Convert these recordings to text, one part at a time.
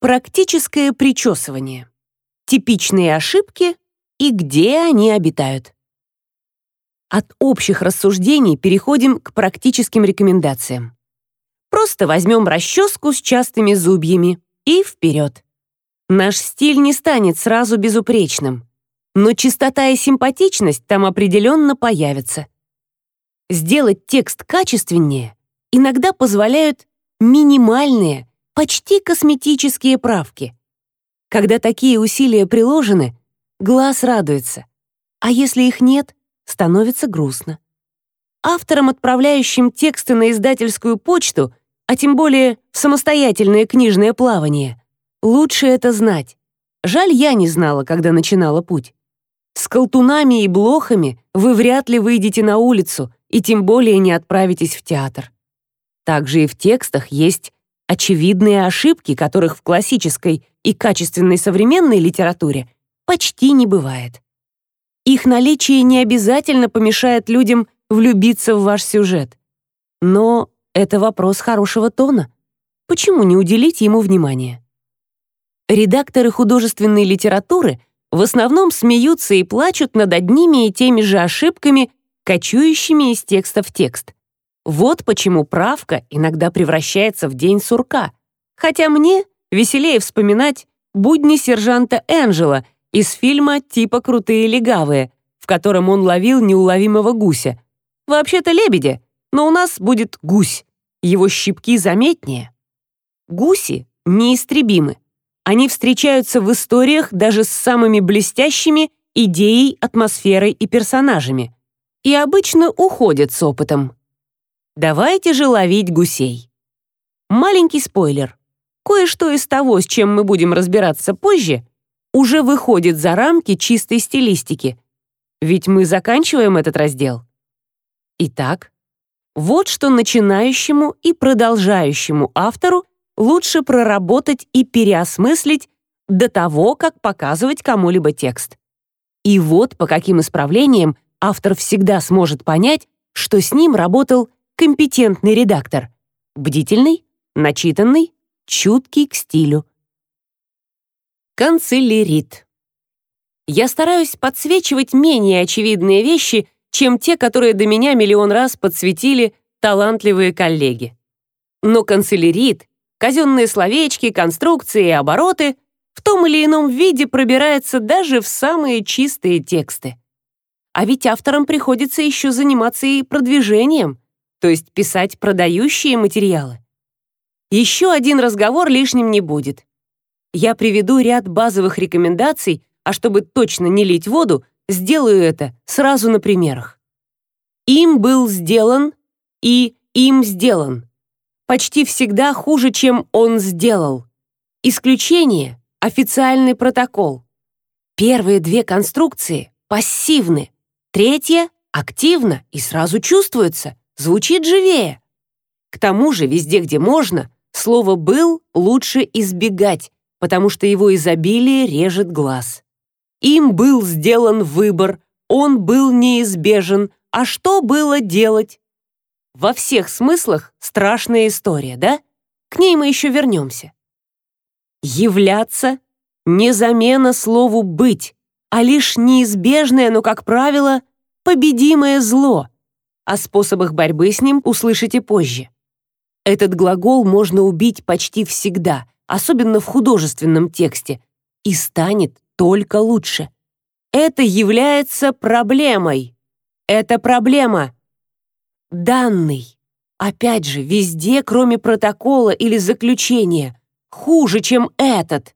Практическое причесывание. Типичные ошибки и где они обитают. От общих рассуждений переходим к практическим рекомендациям. Просто возьмем расческу с частыми зубьями и вперед. Наш стиль не станет сразу безупречным, но чистота и симпатичность там определенно появятся. Сделать текст качественнее иногда позволяют минимальные, почти косметические правки. Когда такие усилия приложены, глаз радуется, а если их нет, становится грустно. Авторам, отправляющим тексты на издательскую почту, а тем более в самостоятельное книжное плавание, лучше это знать. Жаль, я не знала, когда начинала путь. С колтунами и блохами вы вряд ли выйдете на улицу и тем более не отправитесь в театр. Также и в текстах есть очевидные ошибки, которых в классической и качественной современной литературе почти не бывает. Их наличие не обязательно помешает людям влюбиться в ваш сюжет. Но это вопрос хорошего тона. Почему не уделить ему внимания? Редакторы художественной литературы в основном смеются и плачут над одними и теми же ошибками, кочующими из текста в текст. Вот почему правка иногда превращается в день сурка. Хотя мне веселее вспоминать будни сержанта Энджела из фильма типа «Крутые легавые», в котором он ловил неуловимого гуся. Вообще-то лебедя, но у нас будет гусь. Его щипки заметнее. Гуси неистребимы. Они встречаются в историях даже с самыми блестящими идеей, атмосферой и персонажами. И обычно уходят с опытом. Давайте же ловить гусей. Маленький спойлер. Кое-что из того, с чем мы будем разбираться позже, уже выходит за рамки чистой стилистики. Ведь мы заканчиваем этот раздел. Итак, вот что начинающему и продолжающему автору лучше проработать и переосмыслить до того, как показывать кому-либо текст. И вот по каким исправлениям автор всегда сможет понять, что с ним работал компетентный редактор, бдительный, начитанный, чуткий к стилю. Канцелярит. Я стараюсь подсвечивать менее очевидные вещи, чем те, которые до меня миллион раз подсветили талантливые коллеги. Но канцелярит, казенные словечки, конструкции и обороты в том или ином виде пробирается даже в самые чистые тексты. А ведь авторам приходится еще заниматься и продвижением, то есть писать продающие материалы. Еще один разговор лишним не будет я приведу ряд базовых рекомендаций, а чтобы точно не лить воду, сделаю это сразу на примерах. Им был сделан и им сделан. Почти всегда хуже, чем он сделал. Исключение — официальный протокол. Первые две конструкции пассивны, третья — активна и сразу чувствуется, звучит живее. К тому же везде, где можно, слово «был» лучше избегать, потому что его изобилие режет глаз. Им был сделан выбор, он был неизбежен, а что было делать? Во всех смыслах страшная история, да? К ней мы еще вернемся. Являться — не замена слову «быть», а лишь неизбежное, но, как правило, победимое зло. О способах борьбы с ним услышите позже. Этот глагол можно убить почти всегда — особенно в художественном тексте, и станет только лучше. Это является проблемой. Это проблема. Данный. Опять же, везде, кроме протокола или заключения, хуже, чем этот.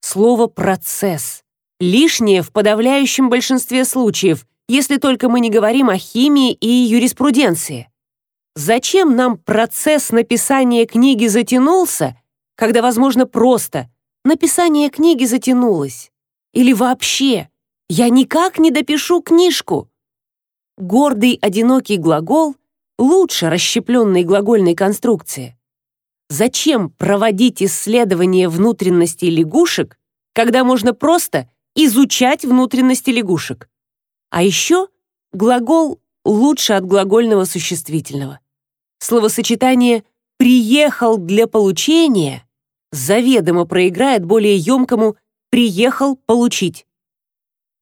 Слово «процесс». Лишнее в подавляющем большинстве случаев, если только мы не говорим о химии и юриспруденции. Зачем нам процесс написания книги затянулся, когда, возможно, просто написание книги затянулось. Или вообще, я никак не допишу книжку. Гордый одинокий глагол лучше расщепленной глагольной конструкции. Зачем проводить исследование внутренностей лягушек, когда можно просто изучать внутренности лягушек? А еще глагол лучше от глагольного существительного. Словосочетание «приехал для получения» заведомо проиграет более емкому «приехал получить».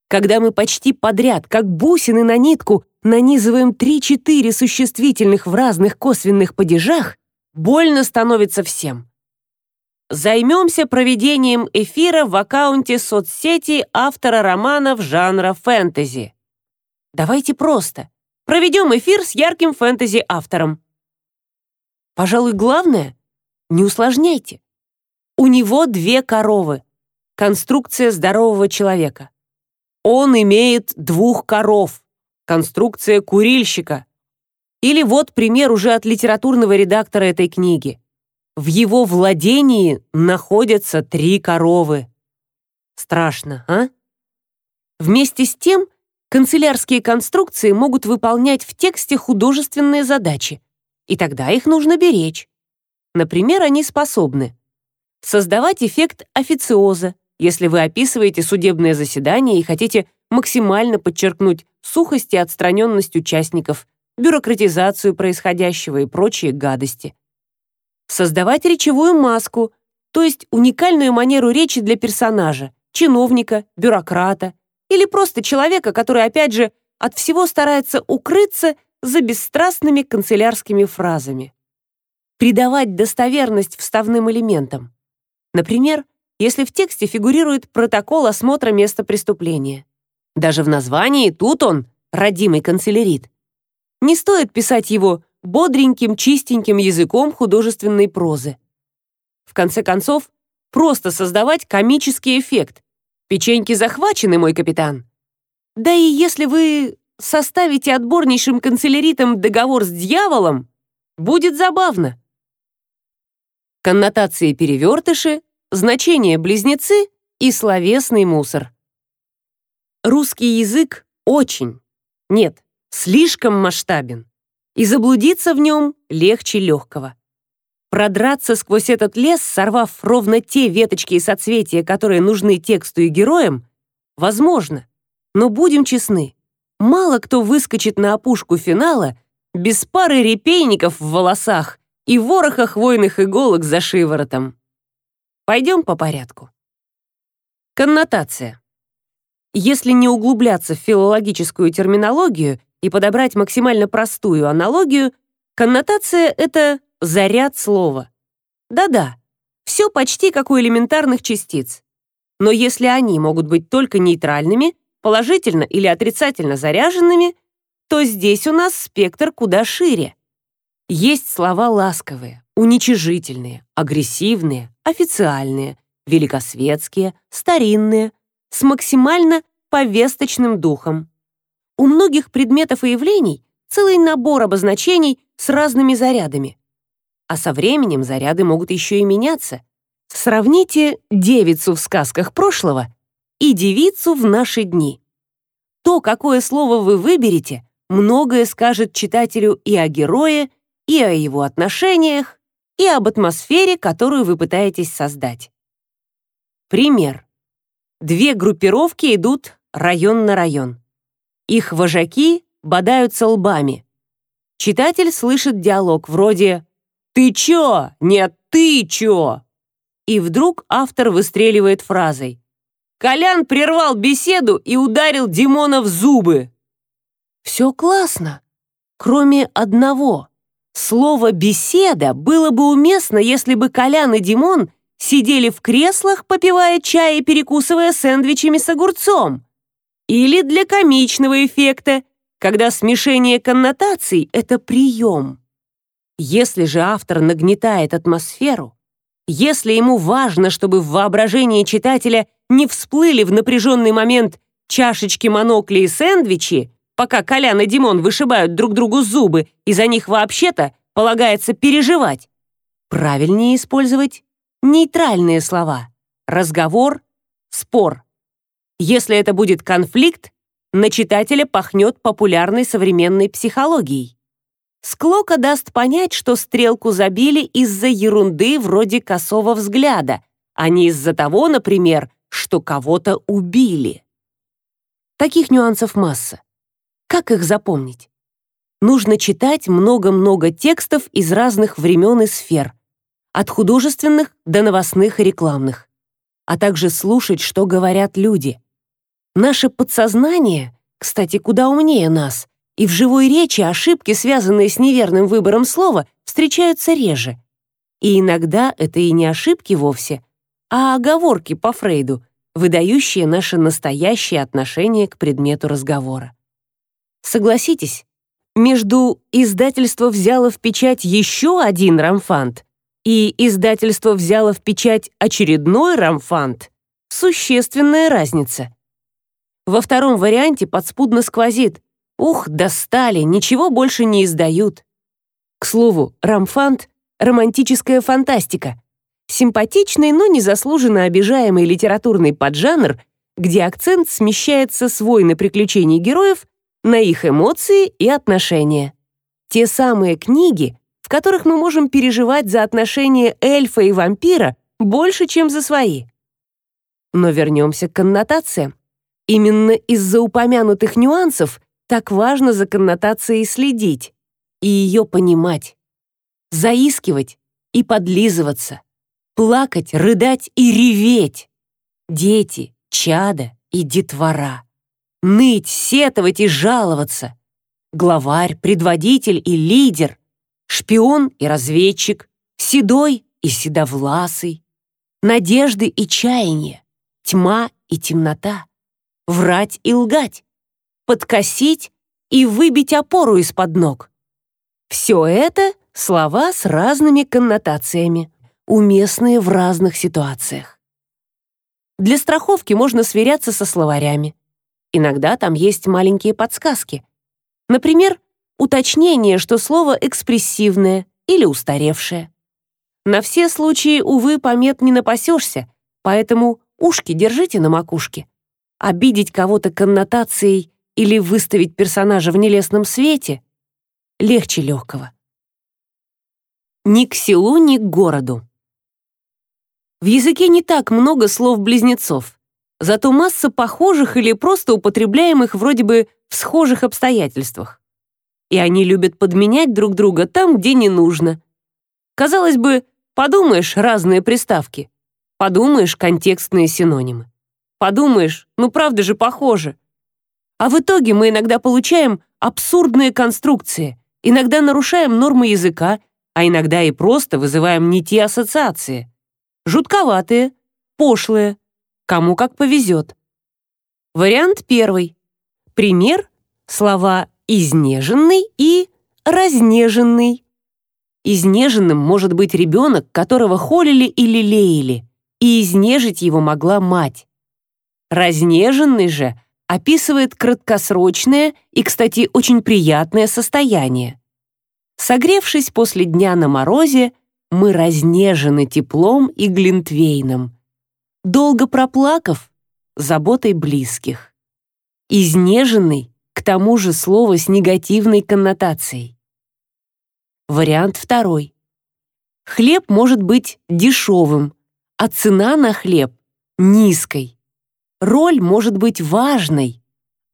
Когда мы почти подряд, как бусины на нитку, нанизываем 3-4 существительных в разных косвенных падежах, больно становится всем. Займемся проведением эфира в аккаунте соцсети автора романов жанра фэнтези. Давайте просто. Проведем эфир с ярким фэнтези-автором. Пожалуй, главное — не усложняйте. У него две коровы. Конструкция здорового человека. Он имеет двух коров. Конструкция курильщика. Или вот пример уже от литературного редактора этой книги. В его владении находятся три коровы. Страшно, а? Вместе с тем, канцелярские конструкции могут выполнять в тексте художественные задачи, и тогда их нужно беречь. Например, они способны создавать эффект официоза, если вы описываете судебное заседание и хотите максимально подчеркнуть сухость и отстраненность участников, бюрократизацию происходящего и прочие гадости создавать речевую маску, то есть уникальную манеру речи для персонажа, чиновника, бюрократа или просто человека, который, опять же, от всего старается укрыться за бесстрастными канцелярскими фразами. Придавать достоверность вставным элементам. Например, если в тексте фигурирует протокол осмотра места преступления. Даже в названии тут он, родимый канцелярит. Не стоит писать его бодреньким, чистеньким языком художественной прозы. В конце концов, просто создавать комический эффект. Печеньки захвачены, мой капитан. Да и если вы составите отборнейшим канцеляритом договор с дьяволом, будет забавно. Коннотации перевертыши, значения близнецы и словесный мусор. Русский язык очень, нет, слишком масштабен и заблудиться в нем легче легкого. Продраться сквозь этот лес, сорвав ровно те веточки и соцветия, которые нужны тексту и героям, возможно. Но будем честны, мало кто выскочит на опушку финала без пары репейников в волосах и вороха хвойных иголок за шиворотом. Пойдем по порядку. Коннотация. Если не углубляться в филологическую терминологию и подобрать максимально простую аналогию, коннотация — это заряд слова. Да-да, все почти как у элементарных частиц. Но если они могут быть только нейтральными, положительно или отрицательно заряженными, то здесь у нас спектр куда шире. Есть слова ласковые, уничижительные, агрессивные, официальные, великосветские, старинные, с максимально повесточным духом. У многих предметов и явлений целый набор обозначений с разными зарядами. А со временем заряды могут еще и меняться. Сравните девицу в сказках прошлого и девицу в наши дни. То, какое слово вы выберете, многое скажет читателю и о герое, и о его отношениях, и об атмосфере, которую вы пытаетесь создать. Пример. Две группировки идут район на район. Их вожаки бодаются лбами. Читатель слышит диалог вроде «Ты чё? Нет, ты чё?» И вдруг автор выстреливает фразой «Колян прервал беседу и ударил Димона в зубы». Все классно, кроме одного. Слово «беседа» было бы уместно, если бы Колян и Димон сидели в креслах, попивая чай и перекусывая сэндвичами с огурцом. Или для комичного эффекта, когда смешение коннотаций — это прием. Если же автор нагнетает атмосферу, если ему важно, чтобы в воображении читателя не всплыли в напряженный момент чашечки, монокли и сэндвичи, пока Колян и Димон вышибают друг другу зубы, и за них вообще-то полагается переживать, правильнее использовать нейтральные слова «разговор», «спор». Если это будет конфликт, на читателя пахнет популярной современной психологией. Склока даст понять, что стрелку забили из-за ерунды вроде косого взгляда, а не из-за того, например, что кого-то убили. Таких нюансов масса. Как их запомнить? Нужно читать много-много текстов из разных времен и сфер. от художественных до новостных и рекламных, а также слушать, что говорят люди. Наше подсознание, кстати, куда умнее нас, и в живой речи ошибки, связанные с неверным выбором слова, встречаются реже. И иногда это и не ошибки вовсе, а оговорки по Фрейду, выдающие наше настоящее отношение к предмету разговора. Согласитесь, между издательство взяло в печать еще один рамфант и издательство взяло в печать очередной рамфант существенная разница. Во втором варианте подспудно сквозит «Ух, достали, ничего больше не издают». К слову, рамфант — романтическая фантастика, симпатичный, но незаслуженно обижаемый литературный поджанр, где акцент смещается с войны приключений героев на их эмоции и отношения. Те самые книги, в которых мы можем переживать за отношения эльфа и вампира больше, чем за свои. Но вернемся к коннотациям. Именно из-за упомянутых нюансов так важно за коннотацией следить и ее понимать, заискивать и подлизываться, плакать, рыдать и реветь. Дети, чада и детвора ныть, сетовать и жаловаться. Главарь, предводитель и лидер, шпион и разведчик, седой и седовласый, надежды и чаяния, тьма и темнота, врать и лгать, подкосить и выбить опору из-под ног. Все это слова с разными коннотациями, уместные в разных ситуациях. Для страховки можно сверяться со словарями. Иногда там есть маленькие подсказки. Например, уточнение, что слово экспрессивное или устаревшее. На все случаи, увы, помет не напасешься, поэтому ушки держите на макушке. Обидеть кого-то коннотацией или выставить персонажа в нелестном свете легче легкого. Ни к селу, ни к городу. В языке не так много слов-близнецов, зато масса похожих или просто употребляемых вроде бы в схожих обстоятельствах. И они любят подменять друг друга там, где не нужно. Казалось бы, подумаешь разные приставки, подумаешь контекстные синонимы. Подумаешь, ну правда же похоже. А в итоге мы иногда получаем абсурдные конструкции, иногда нарушаем нормы языка, а иногда и просто вызываем не те ассоциации. Жутковатые, пошлые, Кому как повезет. Вариант первый. Пример — слова «изнеженный» и «разнеженный». Изнеженным может быть ребенок, которого холили или лелеяли, и изнежить его могла мать. Разнеженный же описывает краткосрочное и, кстати, очень приятное состояние. Согревшись после дня на морозе, мы разнежены теплом и глинтвейном долго проплакав, заботой близких. Изнеженный, к тому же слово с негативной коннотацией. Вариант второй. Хлеб может быть дешевым, а цена на хлеб — низкой. Роль может быть важной,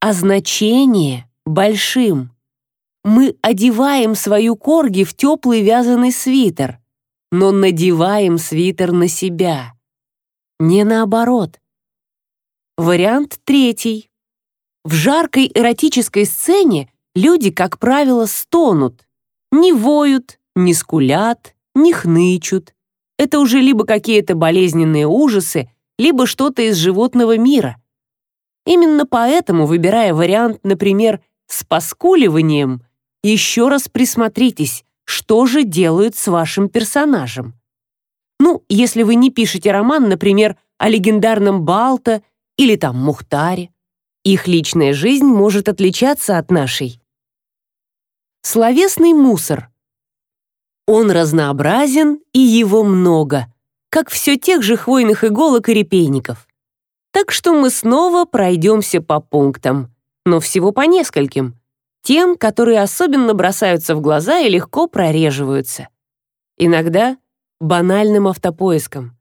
а значение — большим. Мы одеваем свою корги в теплый вязаный свитер, но надеваем свитер на себя не наоборот. Вариант третий. В жаркой эротической сцене люди, как правило, стонут, не воют, не скулят, не хнычут. Это уже либо какие-то болезненные ужасы, либо что-то из животного мира. Именно поэтому, выбирая вариант, например, с поскуливанием, еще раз присмотритесь, что же делают с вашим персонажем. Ну, если вы не пишете роман, например, о легендарном Балта или там Мухтаре. Их личная жизнь может отличаться от нашей. Словесный мусор. Он разнообразен, и его много, как все тех же хвойных иголок и репейников. Так что мы снова пройдемся по пунктам, но всего по нескольким, тем, которые особенно бросаются в глаза и легко прореживаются. Иногда банальным автопоиском.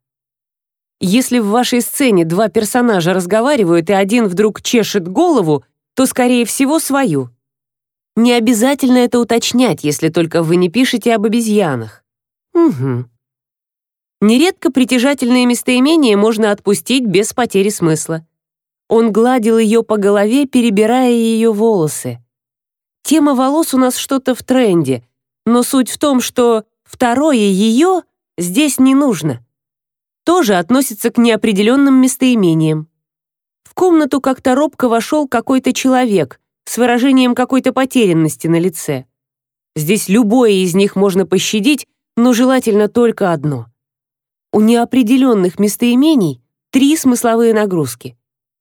Если в вашей сцене два персонажа разговаривают и один вдруг чешет голову, то, скорее всего, свою. Не обязательно это уточнять, если только вы не пишете об обезьянах. Угу. Нередко притяжательные местоимения можно отпустить без потери смысла. Он гладил ее по голове, перебирая ее волосы. Тема волос у нас что-то в тренде, но суть в том, что второе ее здесь не нужно. Тоже относится к неопределенным местоимениям. В комнату как-то робко вошел какой-то человек с выражением какой-то потерянности на лице. Здесь любое из них можно пощадить, но желательно только одно. У неопределенных местоимений три смысловые нагрузки.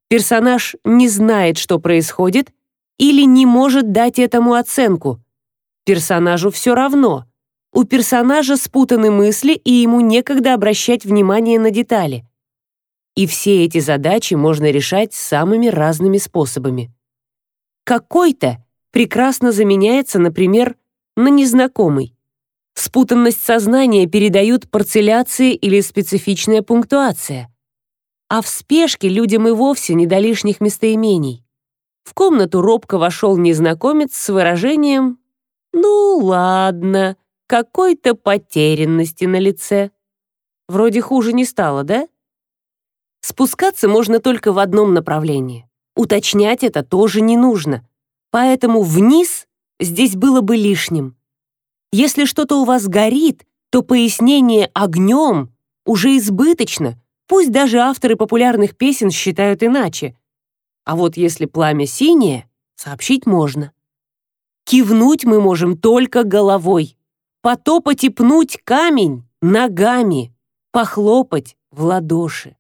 Персонаж не знает, что происходит, или не может дать этому оценку. Персонажу все равно. У персонажа спутаны мысли, и ему некогда обращать внимание на детали. И все эти задачи можно решать самыми разными способами. Какой-то прекрасно заменяется, например, на незнакомый. Спутанность сознания передают парцеляция или специфичная пунктуация. А в спешке людям и вовсе не до лишних местоимений. В комнату робко вошел незнакомец с выражением «Ну ладно, какой-то потерянности на лице». Вроде хуже не стало, да? Спускаться можно только в одном направлении. Уточнять это тоже не нужно. Поэтому вниз здесь было бы лишним. Если что-то у вас горит, то пояснение огнем уже избыточно, пусть даже авторы популярных песен считают иначе. А вот если пламя синее, сообщить можно. Кивнуть мы можем только головой, потопать и пнуть камень ногами, похлопать в ладоши.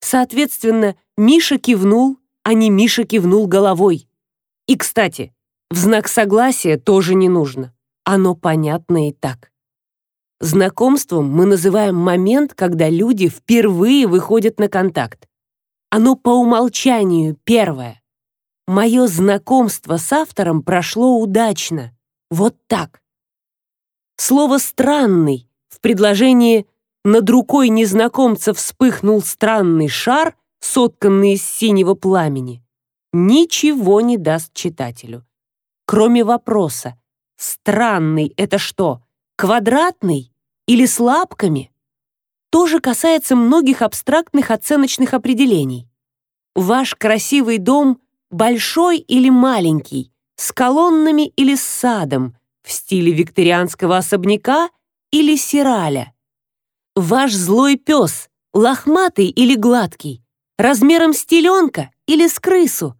Соответственно, Миша кивнул, а не Миша кивнул головой. И, кстати, в знак согласия тоже не нужно. Оно понятно и так. Знакомством мы называем момент, когда люди впервые выходят на контакт. Оно по умолчанию первое. Мое знакомство с автором прошло удачно. Вот так. Слово «странный» в предложении «над рукой незнакомца вспыхнул странный шар», сотканный из синего пламени, ничего не даст читателю. Кроме вопроса Странный — это что, квадратный или с лапками? Тоже касается многих абстрактных оценочных определений. Ваш красивый дом большой или маленький, с колоннами или с садом, в стиле викторианского особняка или сираля. Ваш злой пес лохматый или гладкий, размером с теленка или с крысу.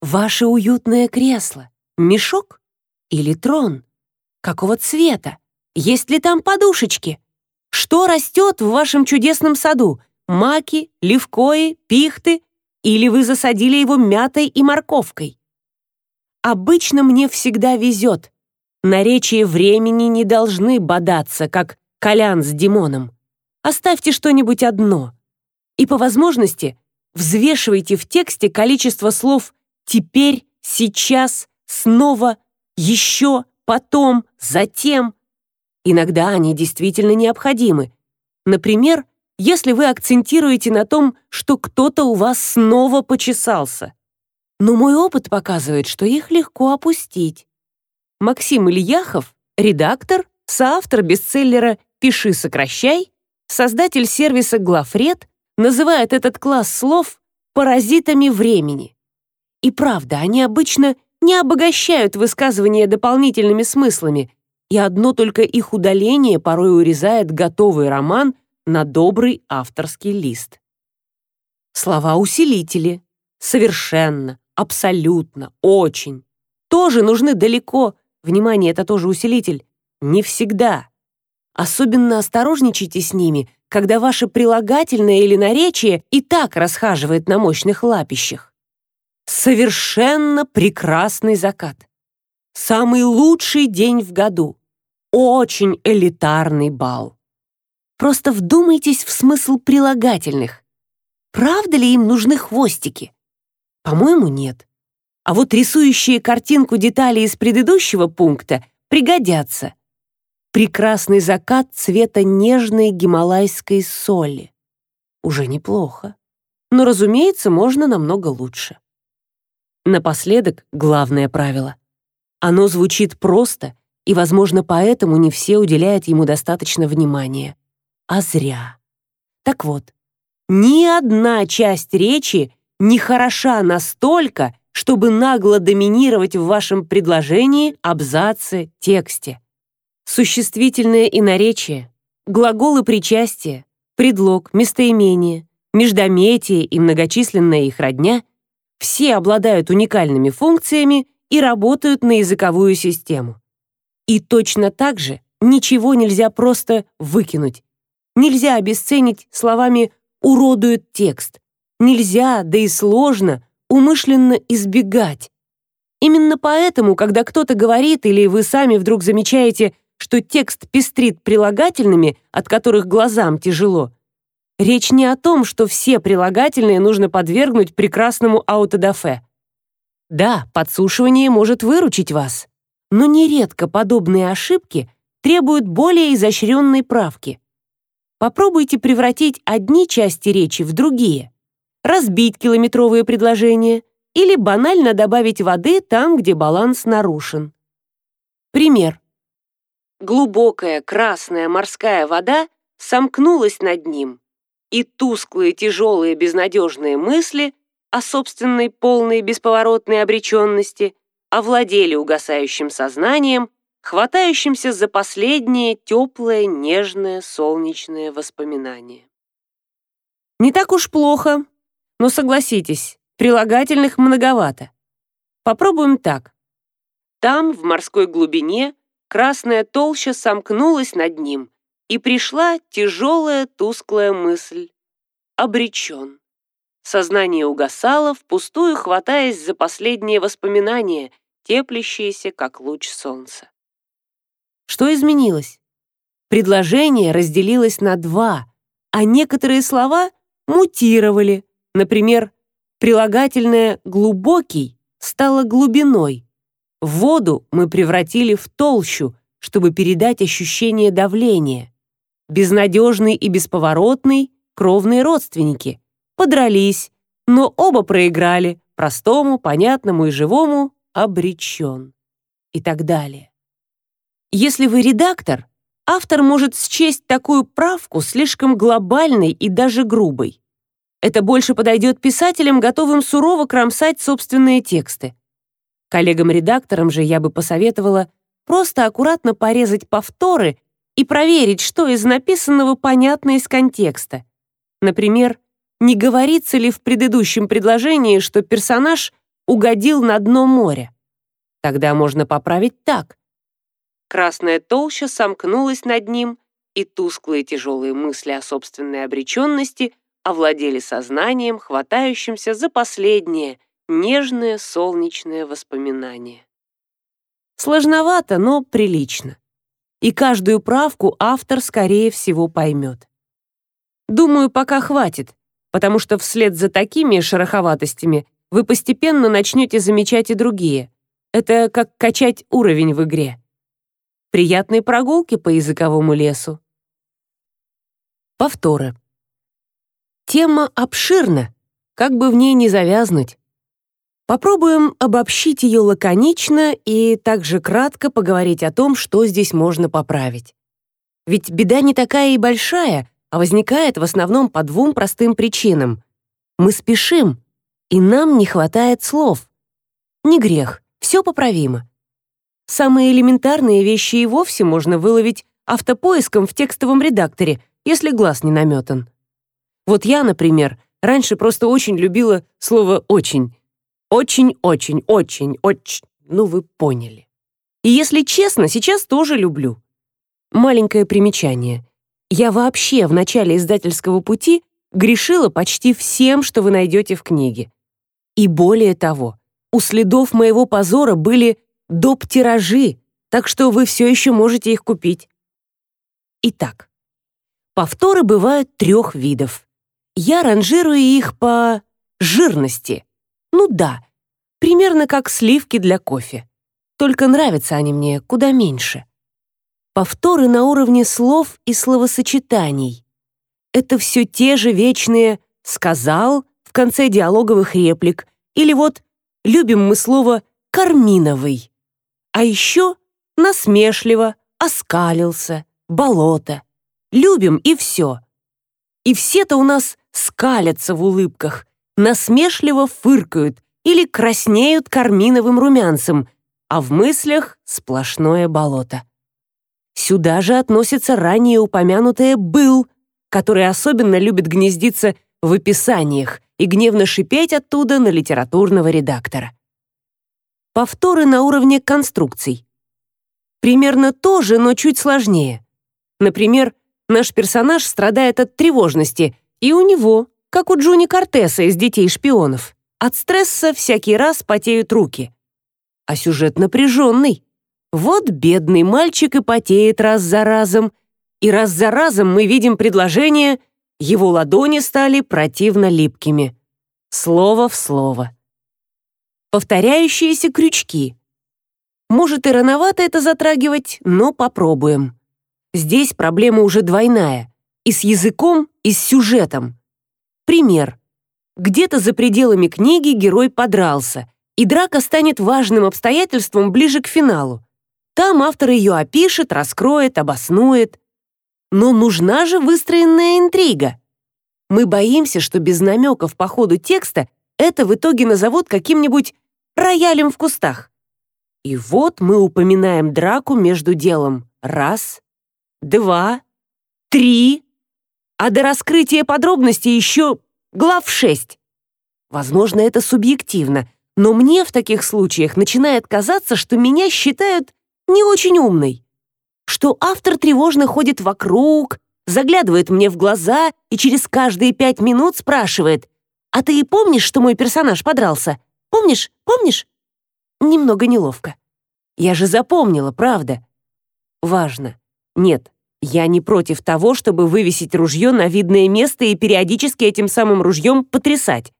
Ваше уютное кресло мешок или трон? Какого цвета? Есть ли там подушечки? Что растет в вашем чудесном саду? Маки, левкои, пихты? Или вы засадили его мятой и морковкой? Обычно мне всегда везет. Наречия времени не должны бодаться, как Колян с Димоном. Оставьте что-нибудь одно. И по возможности взвешивайте в тексте количество слов «теперь», «сейчас», «снова», еще, потом, затем. Иногда они действительно необходимы. Например, если вы акцентируете на том, что кто-то у вас снова почесался. Но мой опыт показывает, что их легко опустить. Максим Ильяхов, редактор, соавтор бестселлера «Пиши, сокращай», создатель сервиса «Глафред», называет этот класс слов паразитами времени. И правда, они обычно не обогащают высказывания дополнительными смыслами, и одно только их удаление порой урезает готовый роман на добрый авторский лист. Слова-усилители. Совершенно, абсолютно, очень. Тоже нужны далеко. Внимание, это тоже усилитель. Не всегда. Особенно осторожничайте с ними, когда ваше прилагательное или наречие и так расхаживает на мощных лапищах. Совершенно прекрасный закат. Самый лучший день в году. Очень элитарный бал. Просто вдумайтесь в смысл прилагательных. Правда ли им нужны хвостики? По-моему, нет. А вот рисующие картинку детали из предыдущего пункта пригодятся. Прекрасный закат цвета нежной гималайской соли. Уже неплохо. Но, разумеется, можно намного лучше. Напоследок, главное правило. Оно звучит просто, и, возможно, поэтому не все уделяют ему достаточно внимания. а зря. Так вот, ни одна часть речи не хороша настолько, чтобы нагло доминировать в вашем предложении, абзаце, тексте. Существительное и наречие, глаголы причастия, предлог, местоимение, междометие и многочисленная их родня все обладают уникальными функциями и работают на языковую систему. И точно так же ничего нельзя просто выкинуть. Нельзя обесценить словами «уродует текст». Нельзя, да и сложно, умышленно избегать. Именно поэтому, когда кто-то говорит или вы сами вдруг замечаете, что текст пестрит прилагательными, от которых глазам тяжело, речь не о том, что все прилагательные нужно подвергнуть прекрасному аутодафе. Да, подсушивание может выручить вас, но нередко подобные ошибки требуют более изощренной правки. Попробуйте превратить одни части речи в другие разбить километровые предложения или банально добавить воды там, где баланс нарушен. Пример. Глубокая красная морская вода сомкнулась над ним, и тусклые, тяжелые, безнадежные мысли о собственной полной бесповоротной обреченности овладели угасающим сознанием, хватающимся за последнее теплое, нежное, солнечное воспоминание. Не так уж плохо, но согласитесь, прилагательных многовато. Попробуем так. Там, в морской глубине, красная толща сомкнулась над ним, и пришла тяжелая тусклая мысль. Обречен. Сознание угасало, впустую хватаясь за последние воспоминания, теплящиеся, как луч солнца. Что изменилось? Предложение разделилось на два, а некоторые слова мутировали, Например, прилагательное «глубокий» стало глубиной. Воду мы превратили в толщу, чтобы передать ощущение давления. Безнадежный и бесповоротный — кровные родственники. Подрались, но оба проиграли, простому, понятному и живому обречен. И так далее. Если вы редактор, автор может счесть такую правку слишком глобальной и даже грубой. Это больше подойдет писателям, готовым сурово кромсать собственные тексты. Коллегам-редакторам же я бы посоветовала просто аккуратно порезать повторы и проверить, что из написанного понятно из контекста. Например, не говорится ли в предыдущем предложении, что персонаж угодил на дно моря. Тогда можно поправить так. Красная толща сомкнулась над ним, и тусклые тяжелые мысли о собственной обреченности овладели сознанием, хватающимся за последнее, нежное солнечное воспоминание. Сложновато, но прилично. И каждую правку автор, скорее всего, поймет. Думаю, пока хватит, потому что вслед за такими шероховатостями вы постепенно начнете замечать и другие. Это как качать уровень в игре. Приятной прогулки по языковому лесу. Повторы. Тема обширна, как бы в ней не завязнуть. Попробуем обобщить ее лаконично и также кратко поговорить о том, что здесь можно поправить. Ведь беда не такая и большая, а возникает в основном по двум простым причинам. Мы спешим, и нам не хватает слов. Не грех, все поправимо. Самые элементарные вещи и вовсе можно выловить автопоиском в текстовом редакторе, если глаз не наметан. Вот я, например, раньше просто очень любила слово «очень». Очень-очень, очень, очень, ну вы поняли. И если честно, сейчас тоже люблю. Маленькое примечание. Я вообще в начале издательского пути грешила почти всем, что вы найдете в книге. И более того, у следов моего позора были доп. тиражи, так что вы все еще можете их купить. Итак, повторы бывают трех видов. Я ранжирую их по жирности. Ну да, примерно как сливки для кофе. Только нравятся они мне куда меньше. Повторы на уровне слов и словосочетаний. Это все те же вечные «сказал» в конце диалоговых реплик или вот любим мы слово «карминовый». А еще насмешливо, оскалился, болото. любим и все. И все-то у нас скалятся в улыбках, насмешливо фыркают или краснеют карминовым румянцем, а в мыслях сплошное болото. Сюда же относится ранее упомянутое «был», который особенно любит гнездиться в описаниях и гневно шипеть оттуда на литературного редактора. Повторы на уровне конструкций. Примерно то же, но чуть сложнее. Например, наш персонаж страдает от тревожности, и у него, как у Джуни Кортеса из «Детей-шпионов», от стресса всякий раз потеют руки. А сюжет напряженный. Вот бедный мальчик и потеет раз за разом, и раз за разом мы видим предложение, его ладони стали противно липкими. Слово в слово. Повторяющиеся крючки. Может и рановато это затрагивать, но попробуем. Здесь проблема уже двойная. И с языком, и с сюжетом. Пример. Где-то за пределами книги герой подрался, и драка станет важным обстоятельством ближе к финалу. Там автор ее опишет, раскроет, обоснует. Но нужна же выстроенная интрига. Мы боимся, что без намеков по ходу текста это в итоге назовут каким-нибудь роялем в кустах. И вот мы упоминаем драку между делом раз, два, три, а до раскрытия подробностей еще глав шесть. Возможно, это субъективно, но мне в таких случаях начинает казаться, что меня считают не очень умной. Что автор тревожно ходит вокруг, заглядывает мне в глаза и через каждые пять минут спрашивает, «А ты и помнишь, что мой персонаж подрался? Помнишь? Помнишь?» Немного неловко. Я же запомнила, правда. Важно. Нет, я не против того, чтобы вывесить ружье на видное место и периодически этим самым ружьем потрясать.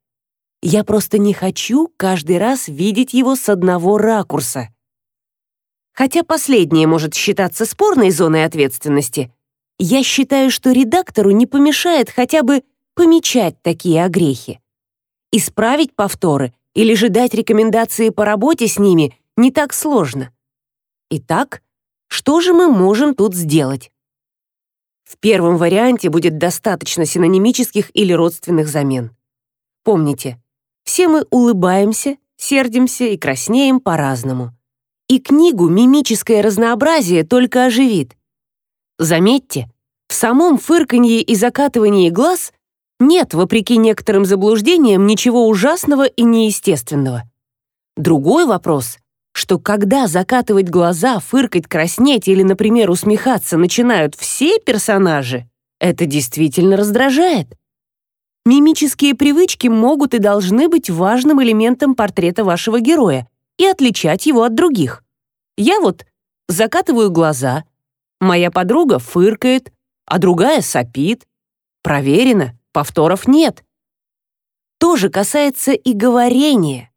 Я просто не хочу каждый раз видеть его с одного ракурса. Хотя последнее может считаться спорной зоной ответственности, я считаю, что редактору не помешает хотя бы помечать такие огрехи. Исправить повторы или же дать рекомендации по работе с ними не так сложно. Итак, что же мы можем тут сделать? В первом варианте будет достаточно синонимических или родственных замен. Помните, все мы улыбаемся, сердимся и краснеем по-разному. И книгу мимическое разнообразие только оживит. Заметьте, в самом фырканье и закатывании глаз нет, вопреки некоторым заблуждениям, ничего ужасного и неестественного. Другой вопрос, что когда закатывать глаза, фыркать, краснеть или, например, усмехаться начинают все персонажи, это действительно раздражает. Мимические привычки могут и должны быть важным элементом портрета вашего героя и отличать его от других. Я вот закатываю глаза, моя подруга фыркает, а другая сопит. Проверено, повторов нет. То же касается и говорения.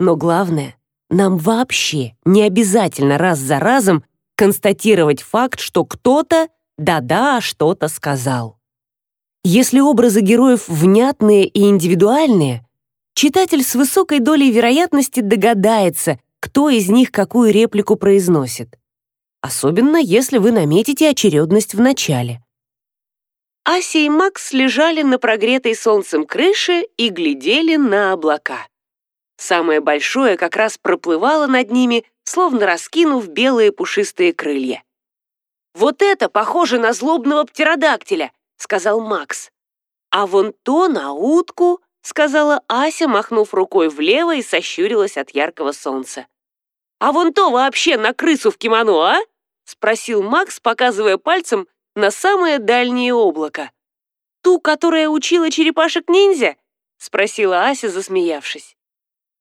Но главное, нам вообще не обязательно раз за разом констатировать факт, что кто-то да-да что-то сказал. Если образы героев внятные и индивидуальные, читатель с высокой долей вероятности догадается, кто из них какую реплику произносит. Особенно, если вы наметите очередность в начале. Ася и Макс лежали на прогретой солнцем крыше и глядели на облака. Самое большое как раз проплывало над ними, словно раскинув белые пушистые крылья. «Вот это похоже на злобного птеродактиля!» — сказал Макс. «А вон то на утку», — сказала Ася, махнув рукой влево и сощурилась от яркого солнца. «А вон то вообще на крысу в кимоно, а?» — спросил Макс, показывая пальцем на самое дальнее облако. «Ту, которая учила черепашек-ниндзя?» — спросила Ася, засмеявшись.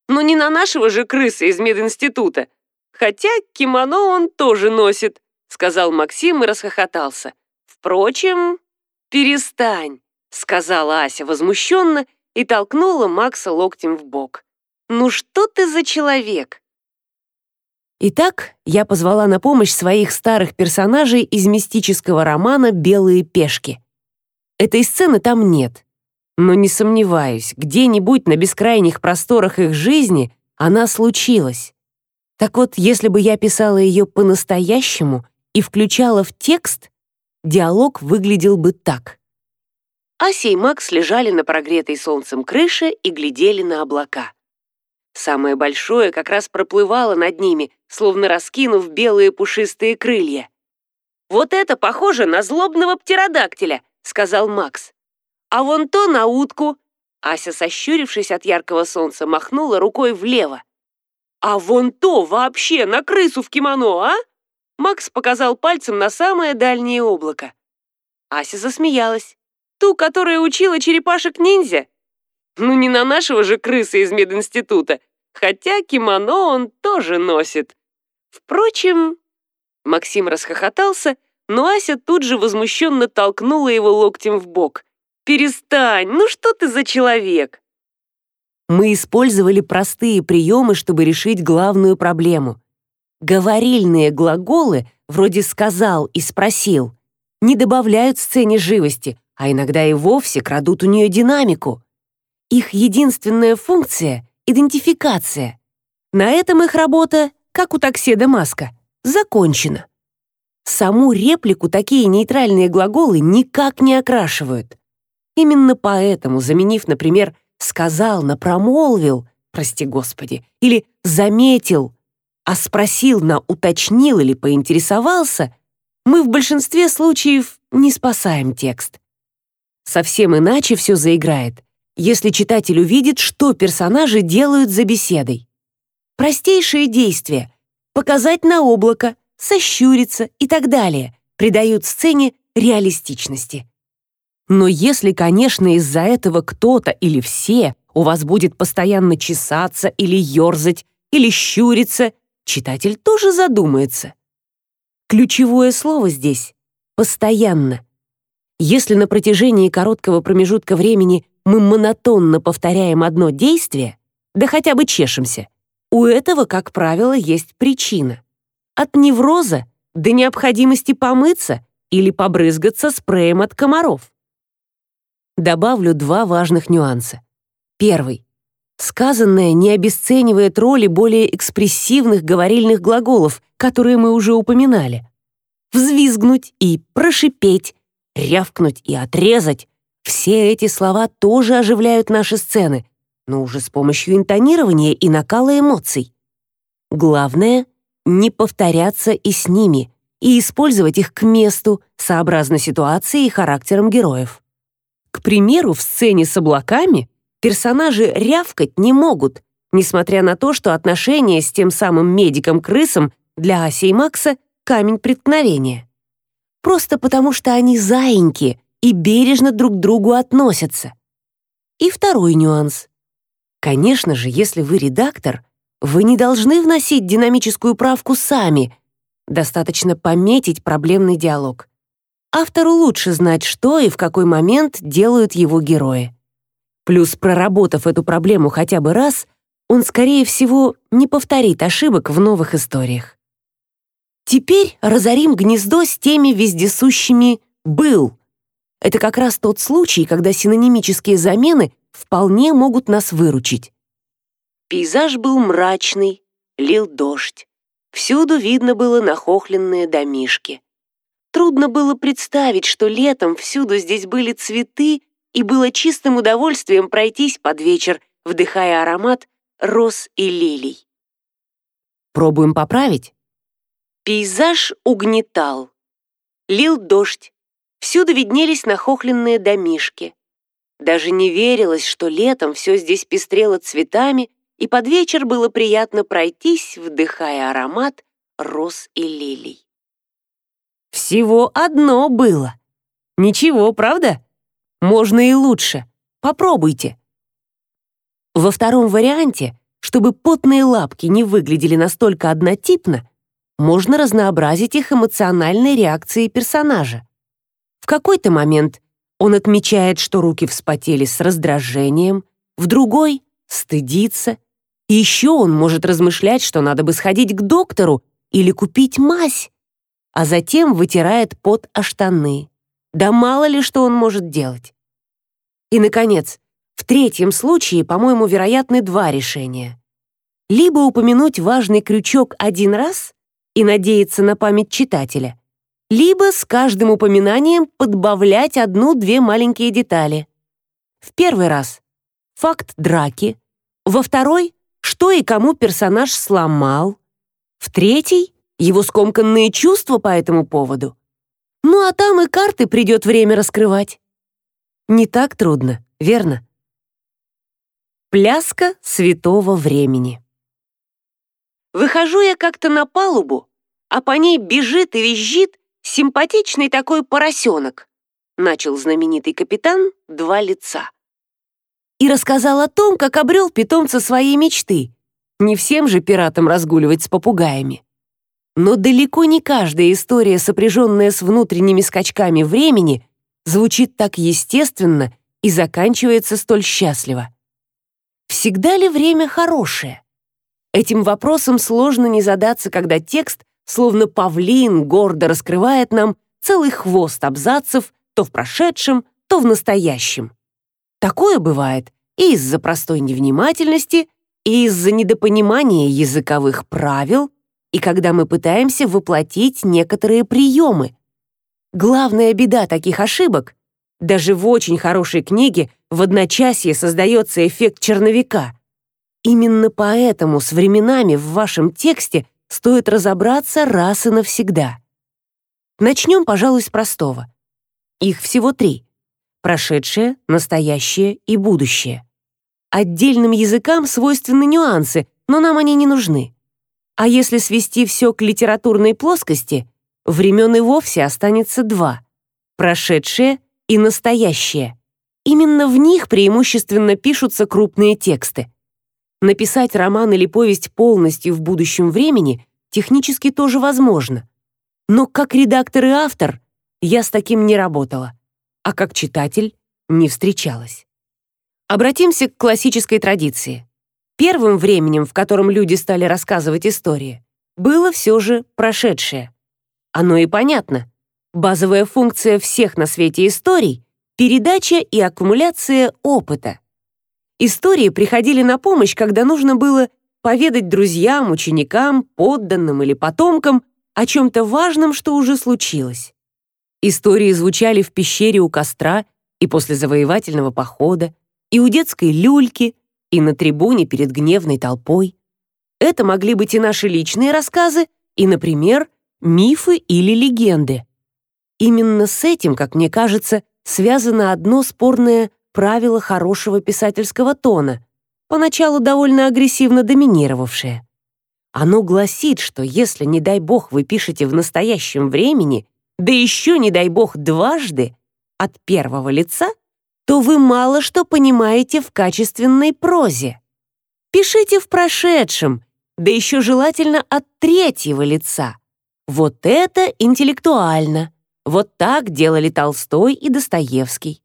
«Ну не на нашего же крыса из мединститута. Хотя кимоно он тоже носит», — сказал Максим и расхохотался. «Впрочем, «Перестань!» — сказала Ася возмущенно и толкнула Макса локтем в бок. «Ну что ты за человек?» Итак, я позвала на помощь своих старых персонажей из мистического романа «Белые пешки». Этой сцены там нет. Но не сомневаюсь, где-нибудь на бескрайних просторах их жизни она случилась. Так вот, если бы я писала ее по-настоящему и включала в текст, диалог выглядел бы так. Ася и Макс лежали на прогретой солнцем крыше и глядели на облака. Самое большое как раз проплывало над ними, словно раскинув белые пушистые крылья. «Вот это похоже на злобного птеродактиля», — сказал Макс. «А вон то на утку». Ася, сощурившись от яркого солнца, махнула рукой влево. «А вон то вообще на крысу в кимоно, а?» Макс показал пальцем на самое дальнее облако. Ася засмеялась. «Ту, которая учила черепашек-ниндзя?» «Ну не на нашего же крыса из мединститута, хотя кимоно он тоже носит. Впрочем...» Максим расхохотался, но Ася тут же возмущенно толкнула его локтем в бок. «Перестань, ну что ты за человек?» Мы использовали простые приемы, чтобы решить главную проблему. Говорильные глаголы, вроде «сказал» и «спросил», не добавляют сцене живости, а иногда и вовсе крадут у нее динамику. Их единственная функция — идентификация. На этом их работа, как у такседа Маска, закончена. Саму реплику такие нейтральные глаголы никак не окрашивают. Именно поэтому, заменив, например, «сказал» на «промолвил», прости господи, или «заметил», а спросил на уточнил или поинтересовался, мы в большинстве случаев не спасаем текст. Совсем иначе все заиграет, если читатель увидит, что персонажи делают за беседой. Простейшие действия — показать на облако, сощуриться и так далее — придают сцене реалистичности. Но если, конечно, из-за этого кто-то или все у вас будет постоянно чесаться или ерзать, или щуриться читатель тоже задумается. Ключевое слово здесь — «постоянно». Если на протяжении короткого промежутка времени мы монотонно повторяем одно действие, да хотя бы чешемся, у этого, как правило, есть причина. От невроза до необходимости помыться или побрызгаться спреем от комаров. Добавлю два важных нюанса. Первый. Сказанное не обесценивает роли более экспрессивных говорильных глаголов, которые мы уже упоминали. Взвизгнуть и прошипеть, рявкнуть и отрезать — все эти слова тоже оживляют наши сцены, но уже с помощью интонирования и накала эмоций. Главное — не повторяться и с ними, и использовать их к месту, сообразно ситуации и характерам героев. К примеру, в сцене с облаками персонажи рявкать не могут, несмотря на то, что отношения с тем самым медиком-крысом для Аси и Макса — камень преткновения. Просто потому, что они заиньки и бережно друг к другу относятся. И второй нюанс. Конечно же, если вы редактор, вы не должны вносить динамическую правку сами. Достаточно пометить проблемный диалог. Автору лучше знать, что и в какой момент делают его герои. Плюс, проработав эту проблему хотя бы раз, он, скорее всего, не повторит ошибок в новых историях. Теперь разорим гнездо с теми вездесущими «был». Это как раз тот случай, когда синонимические замены вполне могут нас выручить. Пейзаж был мрачный, лил дождь. Всюду видно было нахохленные домишки. Трудно было представить, что летом всюду здесь были цветы и было чистым удовольствием пройтись под вечер, вдыхая аромат роз и лилий. Пробуем поправить? Пейзаж угнетал. Лил дождь, всюду виднелись нахохленные домишки. Даже не верилось, что летом все здесь пестрело цветами, и под вечер было приятно пройтись, вдыхая аромат роз и лилий. Всего одно было. Ничего, правда? Можно и лучше. Попробуйте. Во втором варианте, чтобы потные лапки не выглядели настолько однотипно, можно разнообразить их эмоциональной реакцией персонажа. В какой-то момент он отмечает, что руки вспотели с раздражением, в другой — стыдится, еще он может размышлять, что надо бы сходить к доктору или купить мазь, а затем вытирает пот о штаны. Да мало ли что он может делать. И, наконец, в третьем случае, по-моему, вероятны два решения. Либо упомянуть важный крючок один раз и надеяться на память читателя, либо с каждым упоминанием подбавлять одну-две маленькие детали. В первый раз — факт драки, во второй — что и кому персонаж сломал, в третий — его скомканные чувства по этому поводу. Ну а там и карты придет время раскрывать. Не так трудно, верно? Пляска святого времени. Выхожу я как-то на палубу, а по ней бежит и визжит симпатичный такой поросенок, начал знаменитый капитан два лица. И рассказал о том, как обрел питомца своей мечты. Не всем же пиратам разгуливать с попугаями. Но далеко не каждая история, сопряженная с внутренними скачками времени, звучит так естественно и заканчивается столь счастливо. Всегда ли время хорошее? Этим вопросом сложно не задаться, когда текст, словно павлин, гордо раскрывает нам целый хвост абзацев то в прошедшем, то в настоящем. Такое бывает и из-за простой невнимательности, и из-за недопонимания языковых правил, и когда мы пытаемся воплотить некоторые приемы. Главная беда таких ошибок — даже в очень хорошей книге в одночасье создается эффект черновика. Именно поэтому с временами в вашем тексте стоит разобраться раз и навсегда. Начнем, пожалуй, с простого. Их всего три — прошедшее, настоящее и будущее. Отдельным языкам свойственны нюансы, но нам они не нужны. А если свести все к литературной плоскости, времен и вовсе останется два — прошедшее и настоящее. Именно в них преимущественно пишутся крупные тексты. Написать роман или повесть полностью в будущем времени технически тоже возможно. Но как редактор и автор я с таким не работала, а как читатель не встречалась. Обратимся к классической традиции. Первым временем, в котором люди стали рассказывать истории, было все же прошедшее. Оно и понятно. Базовая функция всех на свете историй — передача и аккумуляция опыта. Истории приходили на помощь, когда нужно было поведать друзьям, ученикам, подданным или потомкам о чем-то важном, что уже случилось. Истории звучали в пещере у костра и после завоевательного похода, и у детской люльки, и на трибуне перед гневной толпой. Это могли быть и наши личные рассказы, и, например, мифы или легенды. Именно с этим, как мне кажется, связано одно спорное правило хорошего писательского тона, поначалу довольно агрессивно доминировавшее. Оно гласит, что если, не дай бог, вы пишете в настоящем времени, да еще, не дай бог, дважды, от первого лица — то вы мало что понимаете в качественной прозе. Пишите в прошедшем, да еще желательно от третьего лица. Вот это интеллектуально. Вот так делали Толстой и Достоевский.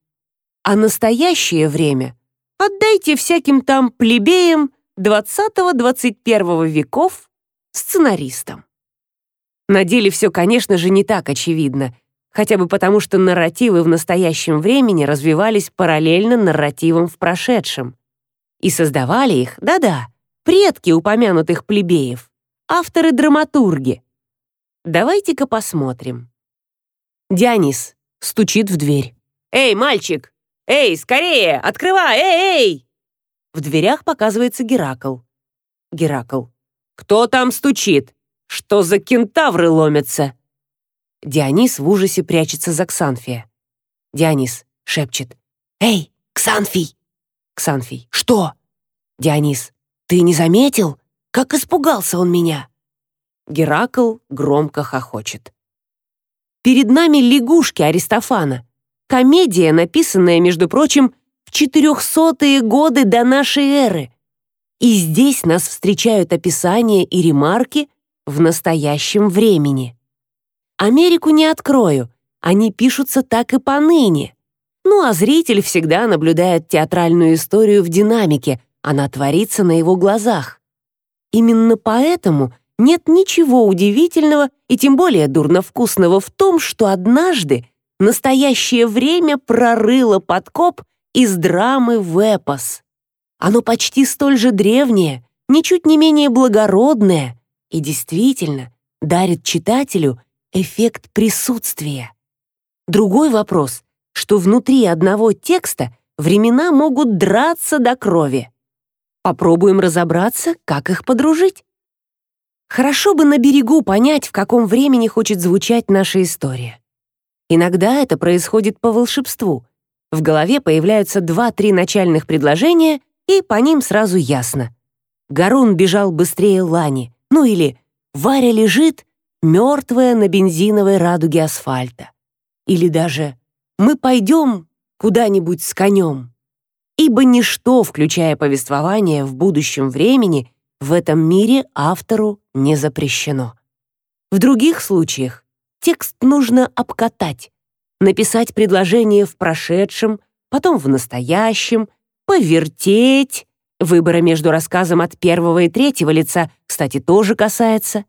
А настоящее время отдайте всяким там плебеям 20-21 веков сценаристам. На деле все, конечно же, не так очевидно — хотя бы потому, что нарративы в настоящем времени развивались параллельно нарративам в прошедшем. И создавали их, да-да, предки упомянутых плебеев, авторы-драматурги. Давайте-ка посмотрим. Дионис стучит в дверь. «Эй, мальчик! Эй, скорее! Открывай! Эй, эй!» В дверях показывается Геракл. Геракл. «Кто там стучит? Что за кентавры ломятся?» Дионис в ужасе прячется за Ксанфия. Дионис шепчет. «Эй, Ксанфий!» Ксанфий. «Что?» Дионис. «Ты не заметил? Как испугался он меня!» Геракл громко хохочет. Перед нами лягушки Аристофана. Комедия, написанная, между прочим, в четырехсотые годы до нашей эры. И здесь нас встречают описания и ремарки в настоящем времени. Америку не открою, они пишутся так и поныне. Ну а зритель всегда наблюдает театральную историю в динамике, она творится на его глазах. Именно поэтому нет ничего удивительного и тем более дурновкусного в том, что однажды настоящее время прорыло подкоп из драмы в эпос. Оно почти столь же древнее, ничуть не менее благородное и действительно дарит читателю эффект присутствия. Другой вопрос, что внутри одного текста времена могут драться до крови. Попробуем разобраться, как их подружить. Хорошо бы на берегу понять, в каком времени хочет звучать наша история. Иногда это происходит по волшебству. В голове появляются два-три начальных предложения, и по ним сразу ясно. Гарун бежал быстрее Лани, ну или Варя лежит, мертвая на бензиновой радуге асфальта. Или даже «Мы пойдем куда-нибудь с конем». Ибо ничто, включая повествование в будущем времени, в этом мире автору не запрещено. В других случаях текст нужно обкатать, написать предложение в прошедшем, потом в настоящем, повертеть. Выбора между рассказом от первого и третьего лица, кстати, тоже касается.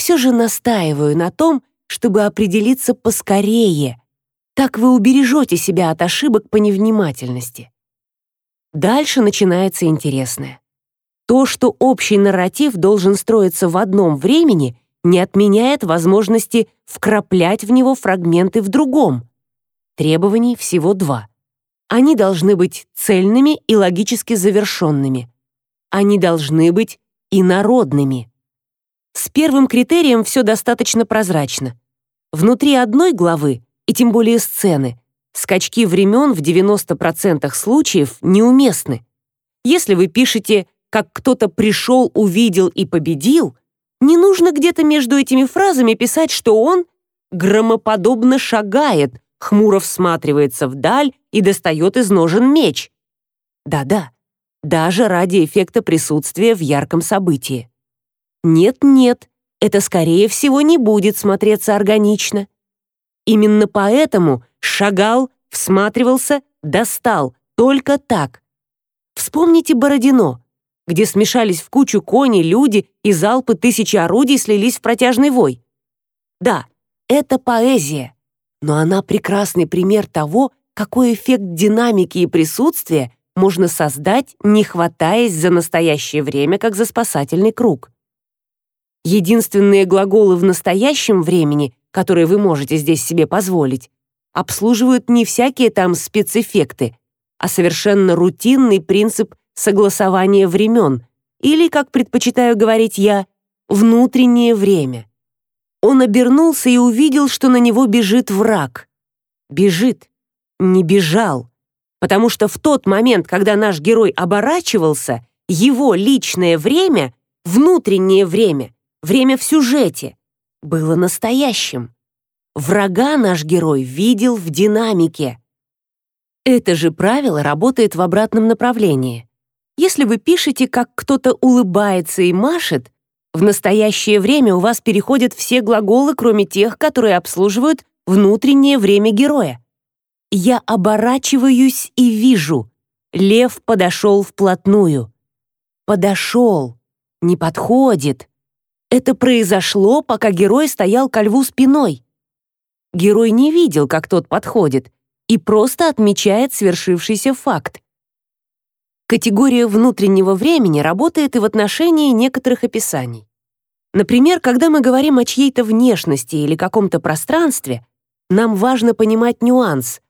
Все же настаиваю на том, чтобы определиться поскорее. Так вы убережете себя от ошибок по невнимательности. Дальше начинается интересное. То, что общий нарратив должен строиться в одном времени, не отменяет возможности вкраплять в него фрагменты в другом. Требований всего два. Они должны быть цельными и логически завершенными. Они должны быть инородными. С первым критерием все достаточно прозрачно. Внутри одной главы, и тем более сцены, скачки времен в 90% случаев неуместны. Если вы пишете «как кто-то пришел, увидел и победил», не нужно где-то между этими фразами писать, что он громоподобно шагает, хмуро всматривается вдаль и достает из ножен меч. Да-да, даже ради эффекта присутствия в ярком событии. Нет-нет, это, скорее всего, не будет смотреться органично. Именно поэтому шагал, всматривался, достал, только так. Вспомните Бородино где смешались в кучу кони, люди и залпы тысячи орудий слились в протяжный вой. Да, это поэзия, но она прекрасный пример того, какой эффект динамики и присутствия можно создать, не хватаясь за настоящее время, как за спасательный круг. Единственные глаголы в настоящем времени, которые вы можете здесь себе позволить, обслуживают не всякие там спецэффекты, а совершенно рутинный принцип согласование времен, или, как предпочитаю говорить я, внутреннее время. Он обернулся и увидел, что на него бежит враг. Бежит, не бежал, потому что в тот момент, когда наш герой оборачивался, его личное время, внутреннее время, время в сюжете, было настоящим. Врага наш герой видел в динамике. Это же правило работает в обратном направлении. Если вы пишете, как кто-то улыбается и машет, в настоящее время у вас переходят все глаголы, кроме тех, которые обслуживают внутреннее время героя. Я оборачиваюсь и вижу. Лев подошел вплотную. Подошел. Не подходит. Это произошло, пока герой стоял ко льву спиной. Герой не видел, как тот подходит, и просто отмечает свершившийся факт. Категория внутреннего времени работает и в отношении некоторых описаний. Например, когда мы говорим о чьей-то внешности или каком-то пространстве, нам важно понимать нюанс,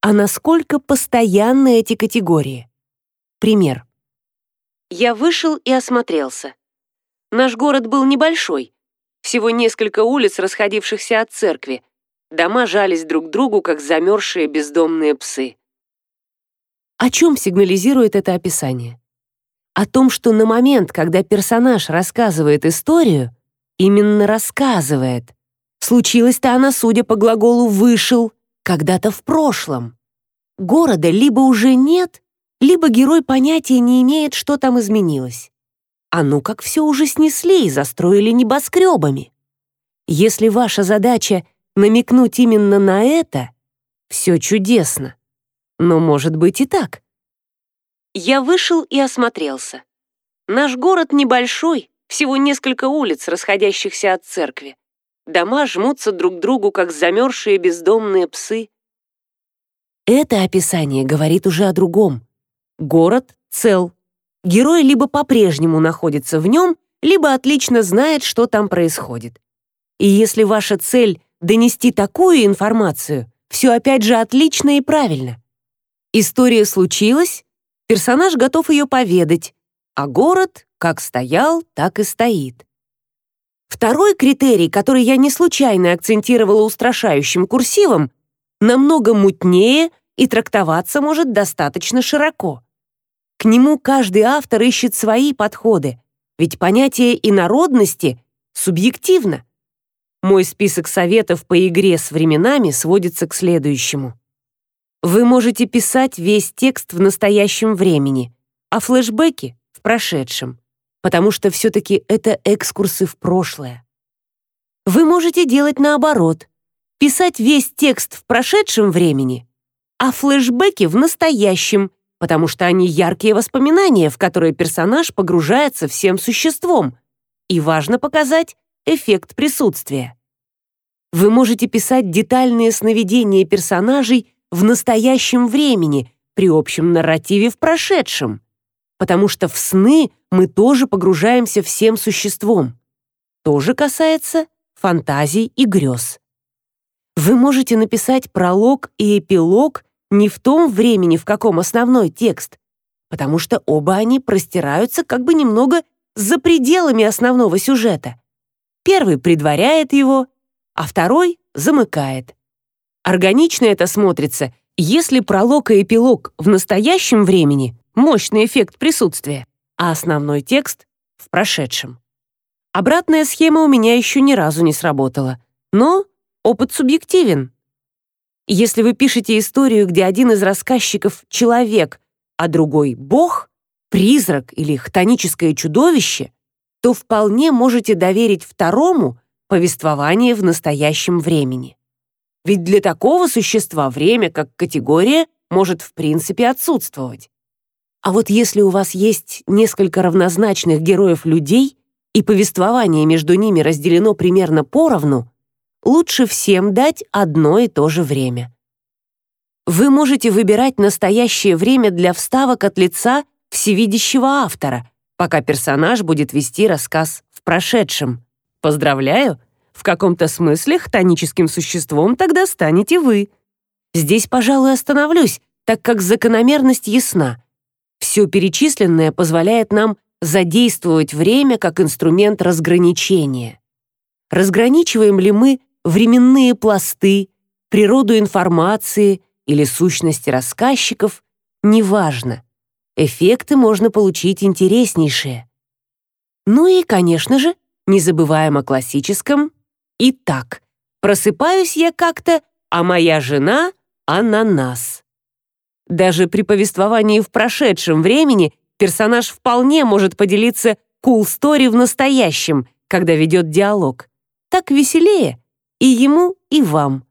а насколько постоянны эти категории. Пример. Я вышел и осмотрелся. Наш город был небольшой, всего несколько улиц, расходившихся от церкви. Дома жались друг к другу, как замерзшие бездомные псы. О чем сигнализирует это описание? О том, что на момент, когда персонаж рассказывает историю, именно рассказывает. Случилось-то она, судя по глаголу «вышел», когда-то в прошлом. Города либо уже нет, либо герой понятия не имеет, что там изменилось. А ну как все уже снесли и застроили небоскребами. Если ваша задача намекнуть именно на это, все чудесно. Но может быть и так. Я вышел и осмотрелся. Наш город небольшой, всего несколько улиц, расходящихся от церкви. Дома жмутся друг к другу, как замерзшие бездомные псы. Это описание говорит уже о другом. Город цел. Герой либо по-прежнему находится в нем, либо отлично знает, что там происходит. И если ваша цель — донести такую информацию, все опять же отлично и правильно. История случилась, персонаж готов ее поведать, а город как стоял, так и стоит. Второй критерий, который я не случайно акцентировала устрашающим курсивом, намного мутнее и трактоваться может достаточно широко. К нему каждый автор ищет свои подходы, ведь понятие инородности субъективно. Мой список советов по игре с временами сводится к следующему. Вы можете писать весь текст в настоящем времени, а флешбеки — в прошедшем, потому что все-таки это экскурсы в прошлое. Вы можете делать наоборот, писать весь текст в прошедшем времени, а флешбеки в настоящем, потому что они яркие воспоминания, в которые персонаж погружается всем существом, и важно показать эффект присутствия. Вы можете писать детальные сновидения персонажей в настоящем времени при общем нарративе в прошедшем, потому что в сны мы тоже погружаемся всем существом. То же касается фантазий и грез. Вы можете написать пролог и эпилог не в том времени, в каком основной текст, потому что оба они простираются как бы немного за пределами основного сюжета. Первый предваряет его, а второй замыкает. Органично это смотрится, если пролог и эпилог в настоящем времени мощный эффект присутствия, а основной текст — в прошедшем. Обратная схема у меня еще ни разу не сработала, но опыт субъективен. Если вы пишете историю, где один из рассказчиков — человек, а другой — бог, призрак или хтоническое чудовище, то вполне можете доверить второму повествование в настоящем времени. Ведь для такого существа время как категория может в принципе отсутствовать. А вот если у вас есть несколько равнозначных героев людей и повествование между ними разделено примерно поровну, лучше всем дать одно и то же время. Вы можете выбирать настоящее время для вставок от лица всевидящего автора, пока персонаж будет вести рассказ в прошедшем. Поздравляю, в каком-то смысле хтоническим существом тогда станете вы. Здесь, пожалуй, остановлюсь, так как закономерность ясна. Все перечисленное позволяет нам задействовать время как инструмент разграничения. Разграничиваем ли мы временные пласты, природу информации или сущности рассказчиков, неважно. Эффекты можно получить интереснейшие. Ну и, конечно же, не забываем о классическом «Итак, просыпаюсь я как-то, а моя жена — ананас». Даже при повествовании в прошедшем времени персонаж вполне может поделиться cool story в настоящем, когда ведет диалог. Так веселее и ему, и вам.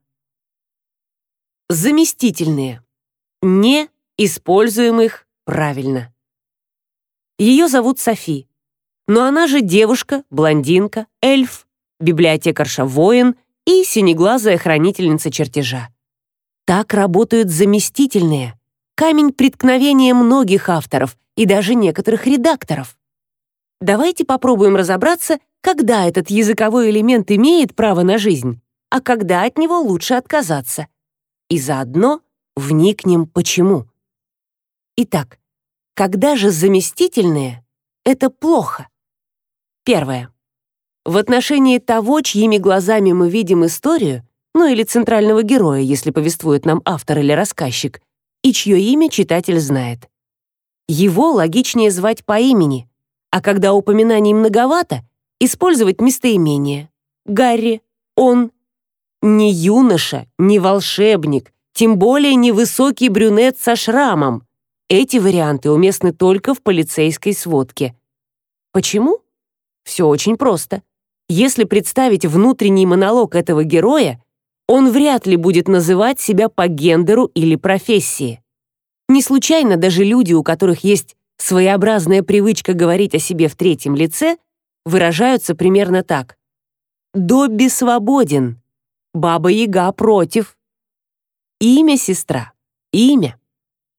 Заместительные. Не используем их правильно. Ее зовут Софи. Но она же девушка, блондинка, эльф, библиотекарша-воин и синеглазая хранительница чертежа. Так работают заместительные камень преткновения многих авторов и даже некоторых редакторов. Давайте попробуем разобраться, когда этот языковой элемент имеет право на жизнь, а когда от него лучше отказаться. И заодно вникнем почему. Итак, когда же заместительное — это плохо? Первое. В отношении того, чьими глазами мы видим историю, ну или центрального героя, если повествует нам автор или рассказчик, и чье имя читатель знает. Его логичнее звать по имени, а когда упоминаний многовато, использовать местоимение. Гарри, он. Не юноша, не волшебник, тем более не высокий брюнет со шрамом. Эти варианты уместны только в полицейской сводке. Почему? Все очень просто. Если представить внутренний монолог этого героя, он вряд ли будет называть себя по гендеру или профессии. Не случайно даже люди, у которых есть своеобразная привычка говорить о себе в третьем лице, выражаются примерно так. «Добби свободен», «Баба-яга против», «Имя сестра», «Имя».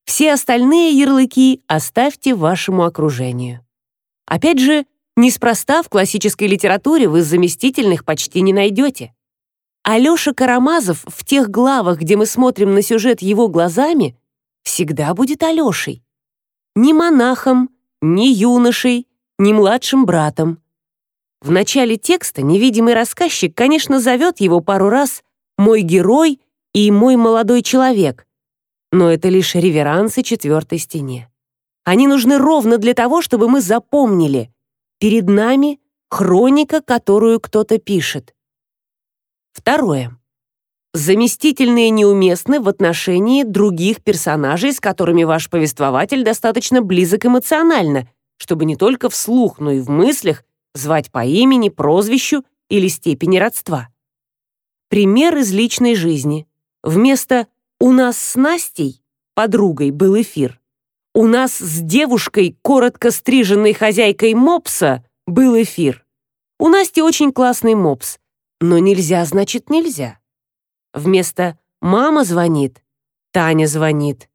Все остальные ярлыки оставьте вашему окружению. Опять же, Неспроста в классической литературе вы заместительных почти не найдете. Алёша Карамазов в тех главах, где мы смотрим на сюжет его глазами, всегда будет Алёшей. Ни монахом, ни юношей, ни младшим братом. В начале текста невидимый рассказчик, конечно, зовет его пару раз «мой герой» и «мой молодой человек», но это лишь реверансы четвертой стене. Они нужны ровно для того, чтобы мы запомнили. Перед нами хроника, которую кто-то пишет. Второе. Заместительные неуместны в отношении других персонажей, с которыми ваш повествователь достаточно близок эмоционально, чтобы не только вслух, но и в мыслях звать по имени, прозвищу или степени родства. Пример из личной жизни. Вместо «у нас с Настей» подругой был эфир. У нас с девушкой, коротко стриженной хозяйкой мопса, был эфир. У Насти очень классный мопс, но нельзя значит нельзя. Вместо «мама звонит» Таня звонит.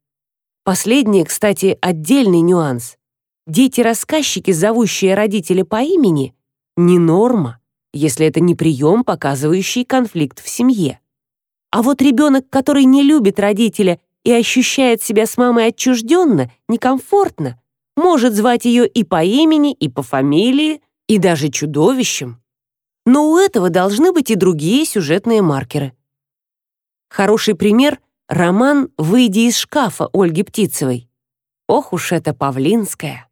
Последнее, кстати, отдельный нюанс. Дети-рассказчики, зовущие родителя по имени, не норма, если это не прием, показывающий конфликт в семье. А вот ребенок, который не любит родителя и ощущает себя с мамой отчужденно, некомфортно, может звать ее и по имени, и по фамилии, и даже чудовищем. Но у этого должны быть и другие сюжетные маркеры. Хороший пример — роман «Выйди из шкафа» Ольги Птицевой. Ох уж это Павлинская.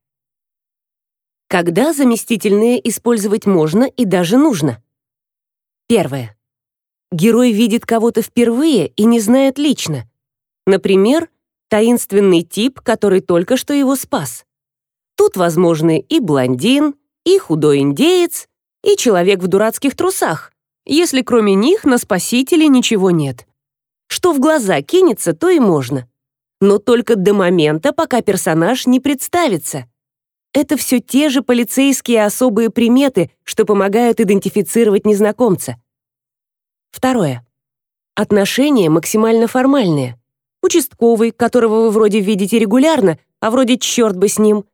Когда заместительные использовать можно и даже нужно? Первое. Герой видит кого-то впервые и не знает лично, Например, таинственный тип, который только что его спас. Тут возможны и блондин, и худой индеец, и человек в дурацких трусах, если кроме них на спасителе ничего нет. Что в глаза кинется, то и можно. Но только до момента, пока персонаж не представится. Это все те же полицейские особые приметы, что помогают идентифицировать незнакомца. Второе. Отношения максимально формальные участковый, которого вы вроде видите регулярно, а вроде черт бы с ним,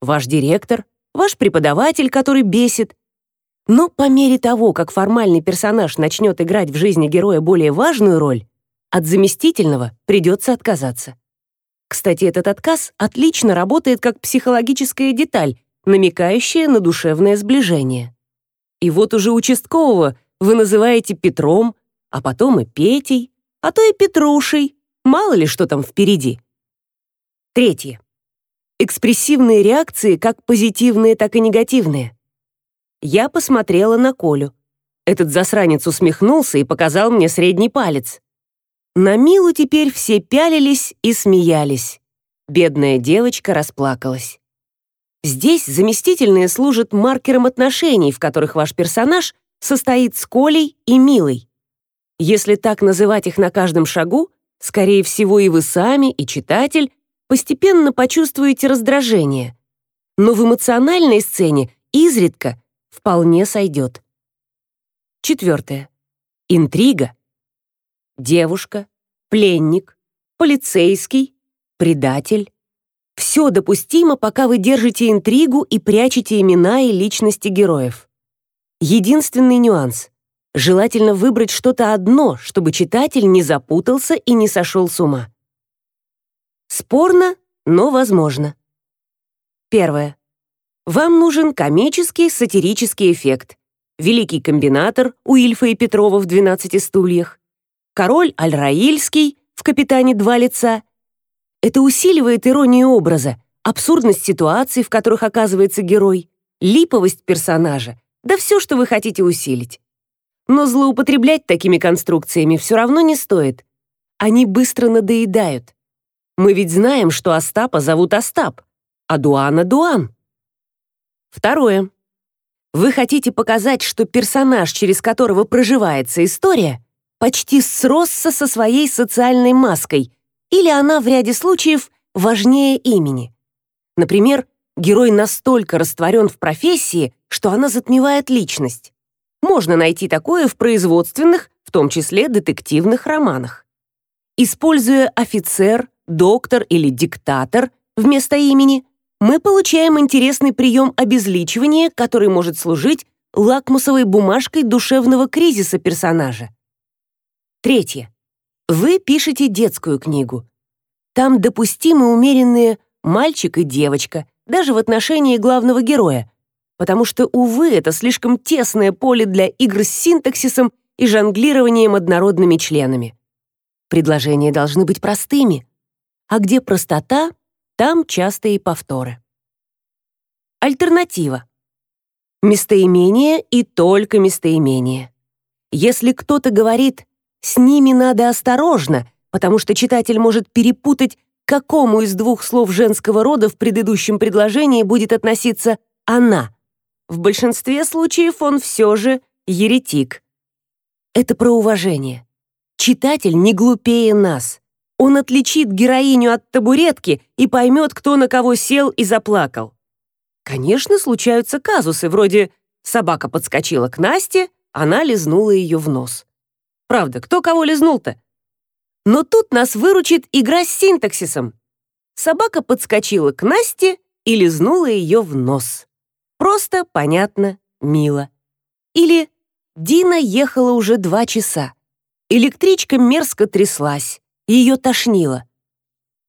ваш директор, ваш преподаватель, который бесит. Но по мере того, как формальный персонаж начнет играть в жизни героя более важную роль, от заместительного придется отказаться. Кстати, этот отказ отлично работает как психологическая деталь, намекающая на душевное сближение. И вот уже участкового вы называете Петром, а потом и Петей, а то и Петрушей, Мало ли что там впереди. Третье. Экспрессивные реакции как позитивные, так и негативные. Я посмотрела на Колю. Этот засранец усмехнулся и показал мне средний палец. На Милу теперь все пялились и смеялись. Бедная девочка расплакалась. Здесь заместительные служат маркером отношений, в которых ваш персонаж состоит с Колей и Милой. Если так называть их на каждом шагу, Скорее всего, и вы сами, и читатель постепенно почувствуете раздражение. Но в эмоциональной сцене изредка вполне сойдет. Четвертое. Интрига. Девушка, пленник, полицейский, предатель. Все допустимо, пока вы держите интригу и прячете имена и личности героев. Единственный нюанс. Желательно выбрать что-то одно, чтобы читатель не запутался и не сошел с ума. Спорно, но возможно. Первое. Вам нужен комический сатирический эффект. Великий комбинатор у Ильфа и Петрова в «12 стульях», король Аль-Раильский в «Капитане два лица». Это усиливает иронию образа, абсурдность ситуаций, в которых оказывается герой, липовость персонажа, да все, что вы хотите усилить. Но злоупотреблять такими конструкциями все равно не стоит. Они быстро надоедают. Мы ведь знаем, что Остапа зовут Остап, а Дуана — Дуан. Второе. Вы хотите показать, что персонаж, через которого проживается история, почти сросся со своей социальной маской, или она в ряде случаев важнее имени. Например, герой настолько растворен в профессии, что она затмевает личность. Можно найти такое в производственных, в том числе детективных романах. Используя офицер, доктор или диктатор вместо имени, мы получаем интересный прием обезличивания, который может служить лакмусовой бумажкой душевного кризиса персонажа. Третье. Вы пишете детскую книгу. Там допустимы умеренные мальчик и девочка, даже в отношении главного героя, потому что, увы, это слишком тесное поле для игр с синтаксисом и жонглированием однородными членами. Предложения должны быть простыми, а где простота, там частые повторы. Альтернатива. Местоимение и только местоимение. Если кто-то говорит «с ними надо осторожно», потому что читатель может перепутать, к какому из двух слов женского рода в предыдущем предложении будет относиться «она», в большинстве случаев он все же еретик. Это про уважение. Читатель не глупее нас. Он отличит героиню от табуретки и поймет, кто на кого сел и заплакал. Конечно, случаются казусы, вроде «собака подскочила к Насте, она лизнула ее в нос». Правда, кто кого лизнул-то? Но тут нас выручит игра с синтаксисом. Собака подскочила к Насте и лизнула ее в нос. Просто, понятно, мило. Или Дина ехала уже два часа. Электричка мерзко тряслась, ее тошнило.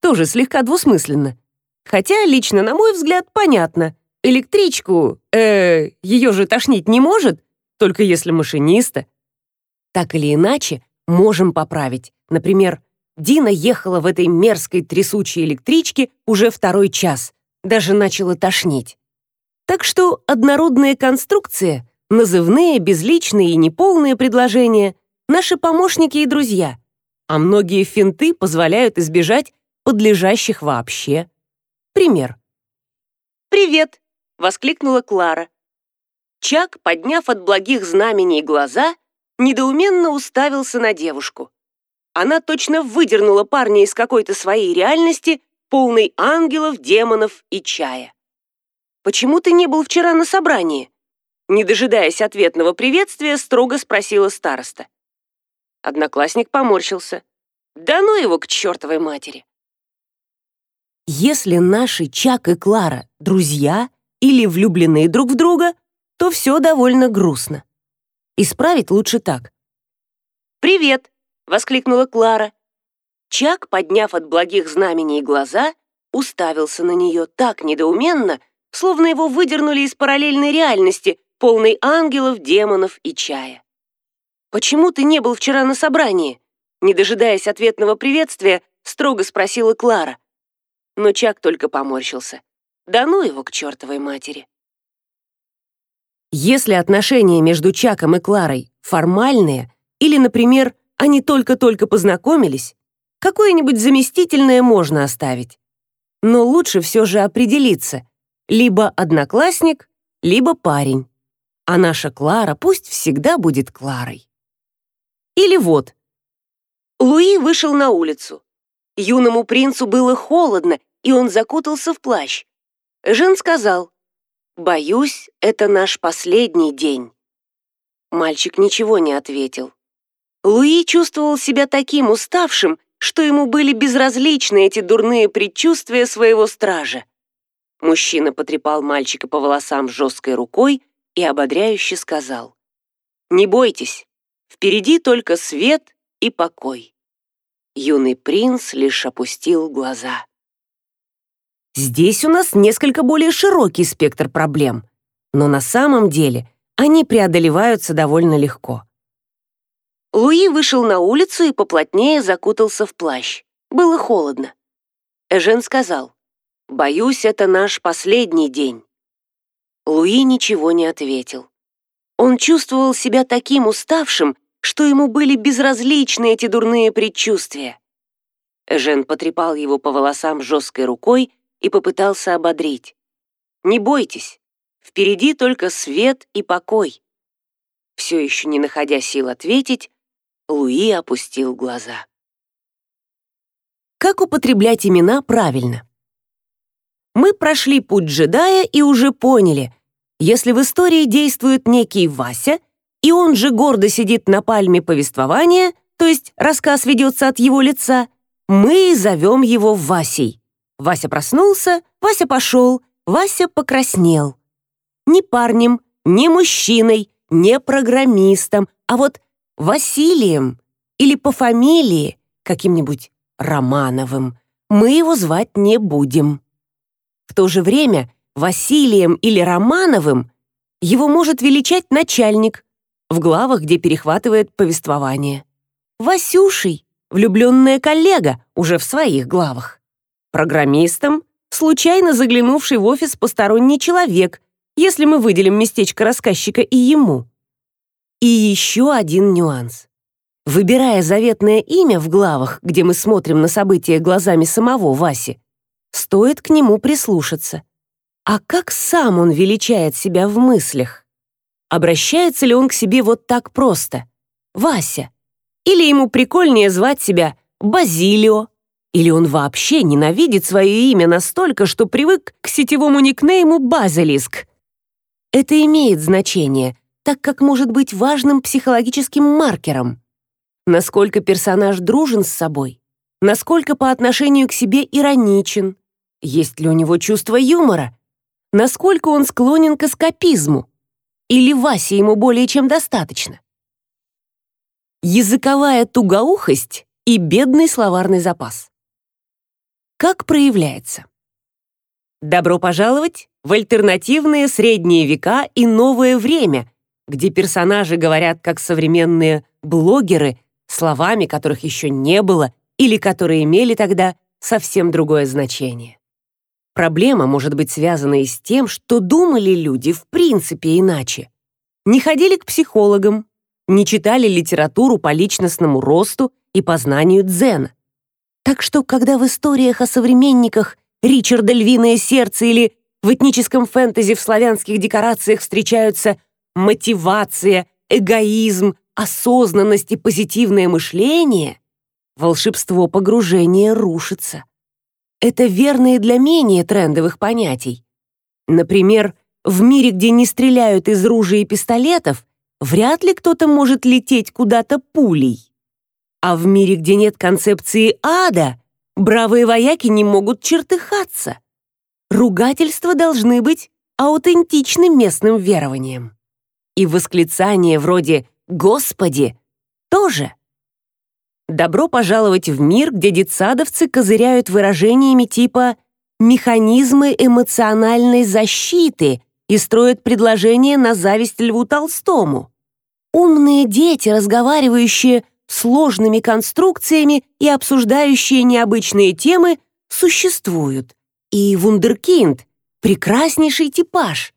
Тоже слегка двусмысленно. Хотя, лично, на мой взгляд, понятно. Электричку, э, ее же тошнить не может, только если машиниста. Так или иначе, можем поправить. Например, Дина ехала в этой мерзкой трясучей электричке уже второй час. Даже начала тошнить. Так что однородные конструкции, назывные, безличные и неполные предложения — наши помощники и друзья, а многие финты позволяют избежать подлежащих вообще. Пример. «Привет!» — воскликнула Клара. Чак, подняв от благих знамений глаза, недоуменно уставился на девушку. Она точно выдернула парня из какой-то своей реальности, полной ангелов, демонов и чая. «Почему ты не был вчера на собрании?» Не дожидаясь ответного приветствия, строго спросила староста. Одноклассник поморщился. «Да ну его к чертовой матери!» Если наши Чак и Клара — друзья или влюбленные друг в друга, то все довольно грустно. Исправить лучше так. «Привет!» — воскликнула Клара. Чак, подняв от благих знамений глаза, уставился на нее так недоуменно, словно его выдернули из параллельной реальности, полной ангелов, демонов и чая. «Почему ты не был вчера на собрании?» Не дожидаясь ответного приветствия, строго спросила Клара. Но Чак только поморщился. «Да ну его к чертовой матери!» Если отношения между Чаком и Кларой формальные, или, например, они только-только познакомились, какое-нибудь заместительное можно оставить. Но лучше все же определиться, либо одноклассник, либо парень. А наша Клара пусть всегда будет Кларой. Или вот. Луи вышел на улицу. Юному принцу было холодно, и он закутался в плащ. Жен сказал, «Боюсь, это наш последний день». Мальчик ничего не ответил. Луи чувствовал себя таким уставшим, что ему были безразличны эти дурные предчувствия своего стража. Мужчина потрепал мальчика по волосам жесткой рукой и ободряюще сказал. «Не бойтесь, впереди только свет и покой». Юный принц лишь опустил глаза. Здесь у нас несколько более широкий спектр проблем, но на самом деле они преодолеваются довольно легко. Луи вышел на улицу и поплотнее закутался в плащ. Было холодно. Эжен сказал, Боюсь, это наш последний день». Луи ничего не ответил. Он чувствовал себя таким уставшим, что ему были безразличны эти дурные предчувствия. Жен потрепал его по волосам жесткой рукой и попытался ободрить. «Не бойтесь, впереди только свет и покой». Все еще не находя сил ответить, Луи опустил глаза. Как употреблять имена правильно? Мы прошли путь джедая и уже поняли, если в истории действует некий Вася, и он же гордо сидит на пальме повествования, то есть рассказ ведется от его лица, мы зовем его Васей. Вася проснулся, Вася пошел, Вася покраснел. Не парнем, не мужчиной, не программистом, а вот Василием или по фамилии каким-нибудь Романовым мы его звать не будем. В то же время Василием или Романовым его может величать начальник в главах, где перехватывает повествование. Васюшей, влюбленная коллега, уже в своих главах. Программистом, случайно заглянувший в офис посторонний человек, если мы выделим местечко рассказчика и ему. И еще один нюанс. Выбирая заветное имя в главах, где мы смотрим на события глазами самого Васи, стоит к нему прислушаться. А как сам он величает себя в мыслях? Обращается ли он к себе вот так просто? Вася. Или ему прикольнее звать себя Базилио? Или он вообще ненавидит свое имя настолько, что привык к сетевому никнейму Базилиск? Это имеет значение, так как может быть важным психологическим маркером насколько персонаж дружен с собой, насколько по отношению к себе ироничен, есть ли у него чувство юмора, насколько он склонен к эскапизму, или Васе ему более чем достаточно. Языковая тугоухость и бедный словарный запас. Как проявляется? Добро пожаловать в альтернативные средние века и новое время, где персонажи говорят как современные блогеры словами, которых еще не было или которые имели тогда совсем другое значение. Проблема может быть связана и с тем, что думали люди в принципе иначе. Не ходили к психологам, не читали литературу по личностному росту и познанию дзена. Так что, когда в историях о современниках Ричарда Львиное сердце или в этническом фэнтези в славянских декорациях встречаются мотивация, эгоизм, осознанность и позитивное мышление, волшебство погружения рушится. Это верно и для менее трендовых понятий. Например, в мире, где не стреляют из ружей и пистолетов, вряд ли кто-то может лететь куда-то пулей. А в мире, где нет концепции ада, бравые вояки не могут чертыхаться. Ругательства должны быть аутентичным местным верованием. И восклицания вроде Господи, тоже. Добро пожаловать в мир, где детсадовцы козыряют выражениями типа «механизмы эмоциональной защиты» и строят предложения на зависть Льву Толстому. Умные дети, разговаривающие сложными конструкциями и обсуждающие необычные темы, существуют. И вундеркинд — прекраснейший типаж.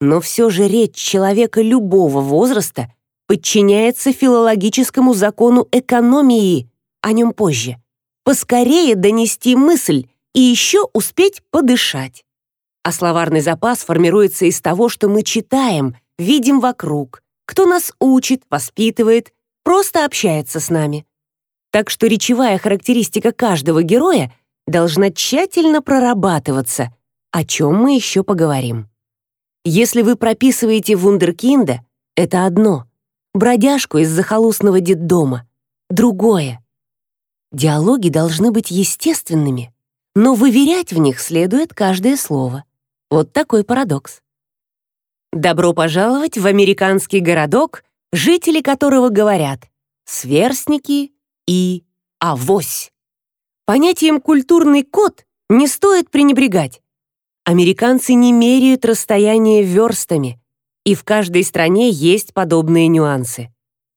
Но все же речь человека любого возраста подчиняется филологическому закону экономии, о нем позже. Поскорее донести мысль и еще успеть подышать. А словарный запас формируется из того, что мы читаем, видим вокруг, кто нас учит, воспитывает, просто общается с нами. Так что речевая характеристика каждого героя должна тщательно прорабатываться, о чем мы еще поговорим. Если вы прописываете вундеркинда, это одно — бродяжку из захолустного детдома. Другое. Диалоги должны быть естественными, но выверять в них следует каждое слово. Вот такой парадокс. Добро пожаловать в американский городок, жители которого говорят «сверстники» и «авось». Понятием «культурный код» не стоит пренебрегать. Американцы не меряют расстояние верстами — и в каждой стране есть подобные нюансы.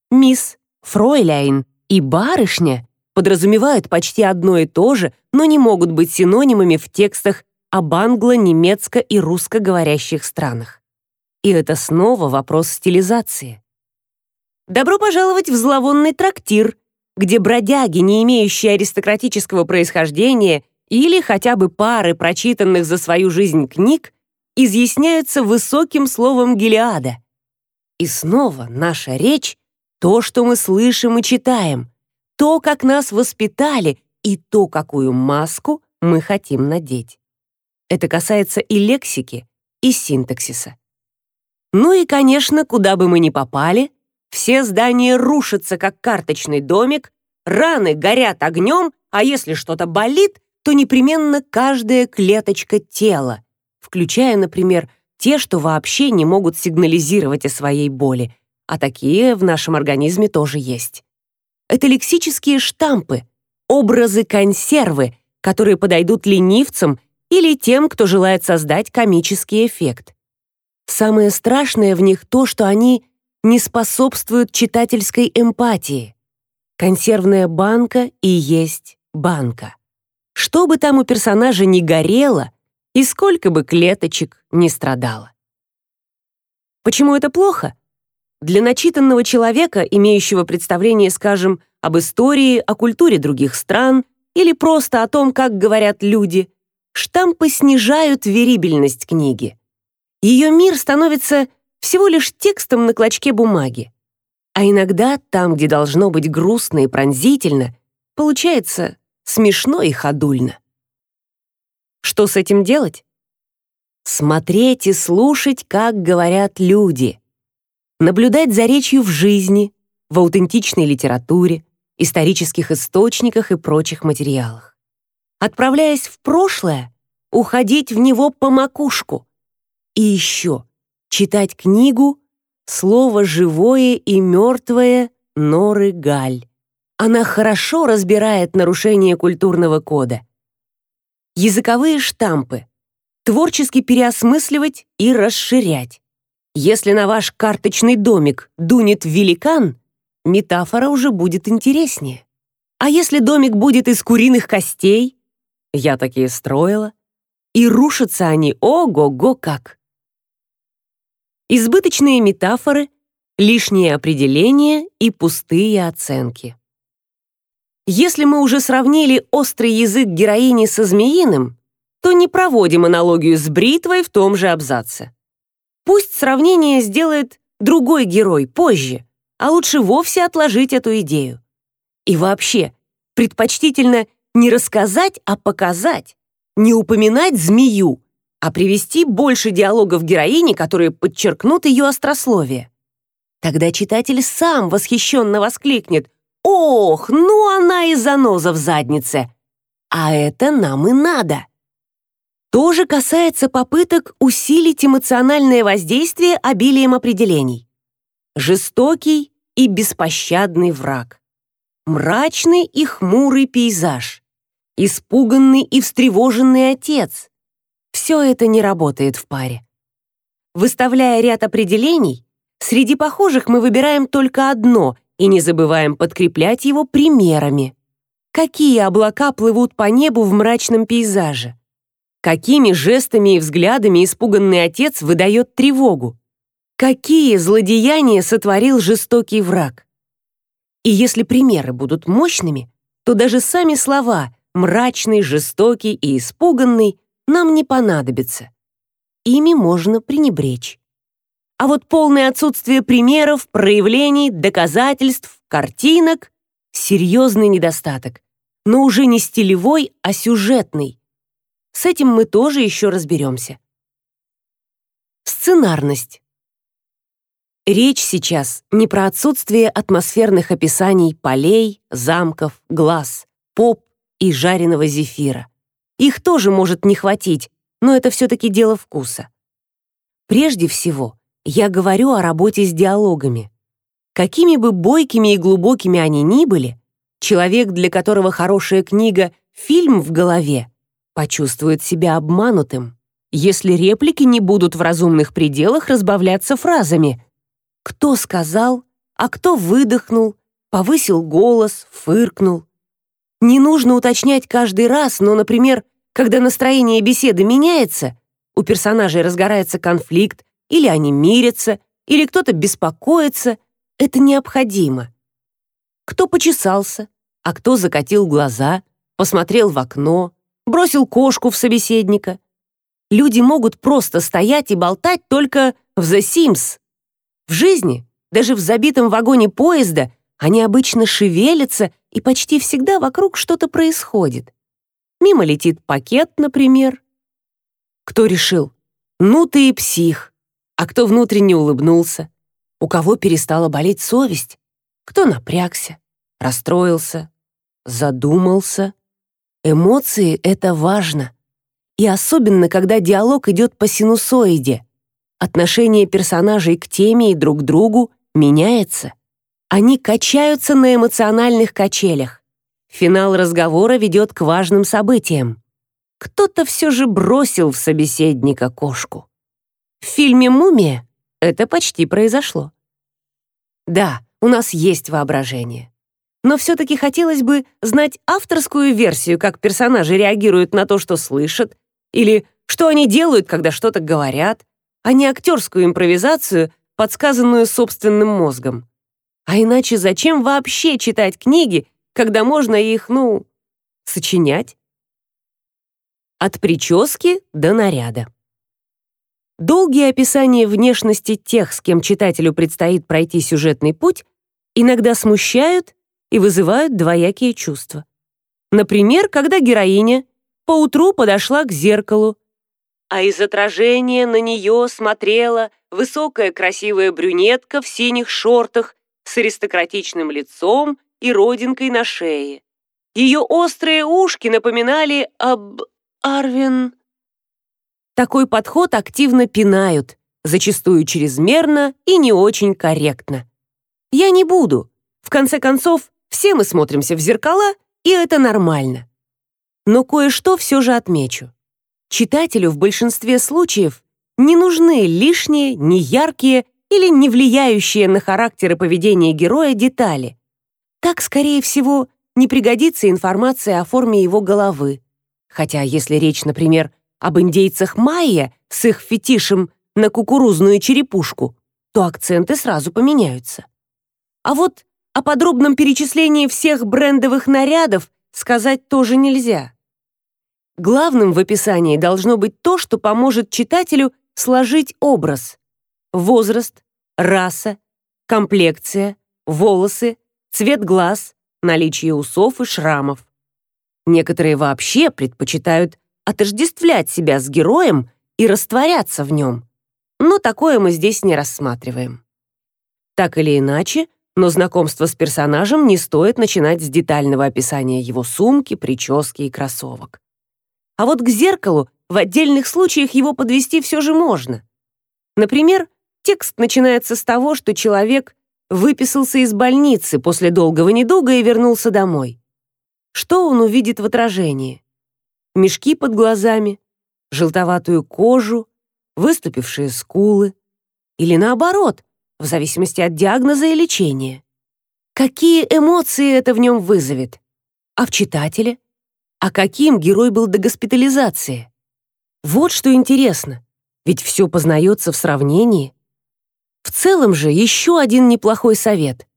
Мисс, фройляйн и барышня подразумевают почти одно и то же, но не могут быть синонимами в текстах об англо-, немецко- и русскоговорящих странах. И это снова вопрос стилизации. Добро пожаловать в зловонный трактир, где бродяги, не имеющие аристократического происхождения или хотя бы пары прочитанных за свою жизнь книг, изъясняются высоким словом Гелиада. И снова наша речь — то, что мы слышим и читаем, то, как нас воспитали, и то, какую маску мы хотим надеть. Это касается и лексики, и синтаксиса. Ну и, конечно, куда бы мы ни попали, все здания рушатся, как карточный домик, раны горят огнем, а если что-то болит, то непременно каждая клеточка тела, включая, например, те, что вообще не могут сигнализировать о своей боли, а такие в нашем организме тоже есть. Это лексические штампы, образы консервы, которые подойдут ленивцам или тем, кто желает создать комический эффект. Самое страшное в них то, что они не способствуют читательской эмпатии. Консервная банка и есть банка. Что бы там у персонажа ни горело, и сколько бы клеточек не страдало. Почему это плохо? Для начитанного человека, имеющего представление, скажем, об истории, о культуре других стран или просто о том, как говорят люди, штампы снижают верибельность книги. Ее мир становится всего лишь текстом на клочке бумаги. А иногда там, где должно быть грустно и пронзительно, получается смешно и ходульно. Что с этим делать? Смотреть и слушать, как говорят люди. Наблюдать за речью в жизни, в аутентичной литературе, исторических источниках и прочих материалах. Отправляясь в прошлое, уходить в него по макушку. И еще читать книгу «Слово живое и мертвое» Норы Галь. Она хорошо разбирает нарушение культурного кода. Языковые штампы. Творчески переосмысливать и расширять. Если на ваш карточный домик дунет великан, метафора уже будет интереснее. А если домик будет из куриных костей? Я такие строила. И рушатся они ого-го как. Избыточные метафоры, лишние определения и пустые оценки. Если мы уже сравнили острый язык героини со змеиным, то не проводим аналогию с бритвой в том же абзаце. Пусть сравнение сделает другой герой позже, а лучше вовсе отложить эту идею. И вообще, предпочтительно не рассказать, а показать, не упоминать змею, а привести больше диалогов героини, которые подчеркнут ее острословие. Тогда читатель сам восхищенно воскликнет «Ох, ну она и заноза в заднице!» А это нам и надо. То же касается попыток усилить эмоциональное воздействие обилием определений. Жестокий и беспощадный враг. Мрачный и хмурый пейзаж. Испуганный и встревоженный отец. Все это не работает в паре. Выставляя ряд определений, среди похожих мы выбираем только одно и не забываем подкреплять его примерами. Какие облака плывут по небу в мрачном пейзаже? Какими жестами и взглядами испуганный отец выдает тревогу? Какие злодеяния сотворил жестокий враг? И если примеры будут мощными, то даже сами слова «мрачный», «жестокий» и «испуганный» нам не понадобятся. Ими можно пренебречь. А вот полное отсутствие примеров, проявлений, доказательств, картинок — серьезный недостаток, но уже не стилевой, а сюжетный. С этим мы тоже еще разберемся. Сценарность. Речь сейчас не про отсутствие атмосферных описаний полей, замков, глаз, поп и жареного зефира. Их тоже может не хватить, но это все-таки дело вкуса. Прежде всего, я говорю о работе с диалогами. Какими бы бойкими и глубокими они ни были, человек, для которого хорошая книга — фильм в голове, почувствует себя обманутым, если реплики не будут в разумных пределах разбавляться фразами «кто сказал», «а кто выдохнул», «повысил голос», «фыркнул». Не нужно уточнять каждый раз, но, например, когда настроение беседы меняется, у персонажей разгорается конфликт, или они мирятся, или кто-то беспокоится, это необходимо. Кто почесался, а кто закатил глаза, посмотрел в окно, бросил кошку в собеседника. Люди могут просто стоять и болтать только в The Sims. В жизни, даже в забитом вагоне поезда, они обычно шевелятся, и почти всегда вокруг что-то происходит. Мимо летит пакет, например. Кто решил? Ну ты и псих. А кто внутренне улыбнулся? У кого перестала болеть совесть? Кто напрягся, расстроился, задумался? Эмоции — это важно. И особенно, когда диалог идет по синусоиде. Отношение персонажей к теме и друг к другу меняется. Они качаются на эмоциональных качелях. Финал разговора ведет к важным событиям. Кто-то все же бросил в собеседника кошку. В фильме «Мумия» это почти произошло. Да, у нас есть воображение. Но все-таки хотелось бы знать авторскую версию, как персонажи реагируют на то, что слышат, или что они делают, когда что-то говорят, а не актерскую импровизацию, подсказанную собственным мозгом. А иначе зачем вообще читать книги, когда можно их, ну, сочинять? От прически до наряда. Долгие описания внешности тех, с кем читателю предстоит пройти сюжетный путь, иногда смущают и вызывают двоякие чувства. Например, когда героиня поутру подошла к зеркалу, а из отражения на нее смотрела высокая красивая брюнетка в синих шортах с аристократичным лицом и родинкой на шее. Ее острые ушки напоминали об... Арвин... Такой подход активно пинают, зачастую чрезмерно и не очень корректно. Я не буду. В конце концов, все мы смотримся в зеркала, и это нормально. Но кое-что все же отмечу. Читателю в большинстве случаев не нужны лишние, неяркие или не влияющие на характер и поведение героя детали. Так, скорее всего, не пригодится информация о форме его головы. Хотя, если речь, например, об индейцах майя с их фетишем на кукурузную черепушку, то акценты сразу поменяются. А вот о подробном перечислении всех брендовых нарядов сказать тоже нельзя. Главным в описании должно быть то, что поможет читателю сложить образ. Возраст, раса, комплекция, волосы, цвет глаз, наличие усов и шрамов. Некоторые вообще предпочитают отождествлять себя с героем и растворяться в нем. Но такое мы здесь не рассматриваем. Так или иначе, но знакомство с персонажем не стоит начинать с детального описания его сумки, прически и кроссовок. А вот к зеркалу в отдельных случаях его подвести все же можно. Например, текст начинается с того, что человек выписался из больницы после долгого недуга и вернулся домой. Что он увидит в отражении? Мешки под глазами, желтоватую кожу, выступившие скулы. Или наоборот, в зависимости от диагноза и лечения. Какие эмоции это в нем вызовет? А в читателе? А каким герой был до госпитализации? Вот что интересно, ведь все познается в сравнении. В целом же еще один неплохой совет.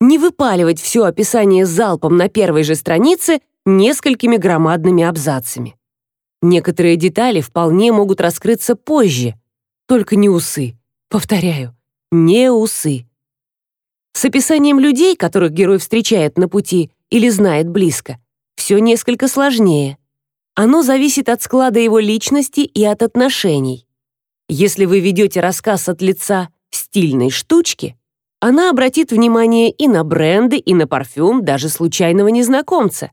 Не выпаливать все описание залпом на первой же странице несколькими громадными абзацами. Некоторые детали вполне могут раскрыться позже, только не усы. Повторяю, не усы. С описанием людей, которых герой встречает на пути или знает близко, все несколько сложнее. Оно зависит от склада его личности и от отношений. Если вы ведете рассказ от лица стильной штучки, она обратит внимание и на бренды, и на парфюм даже случайного незнакомца.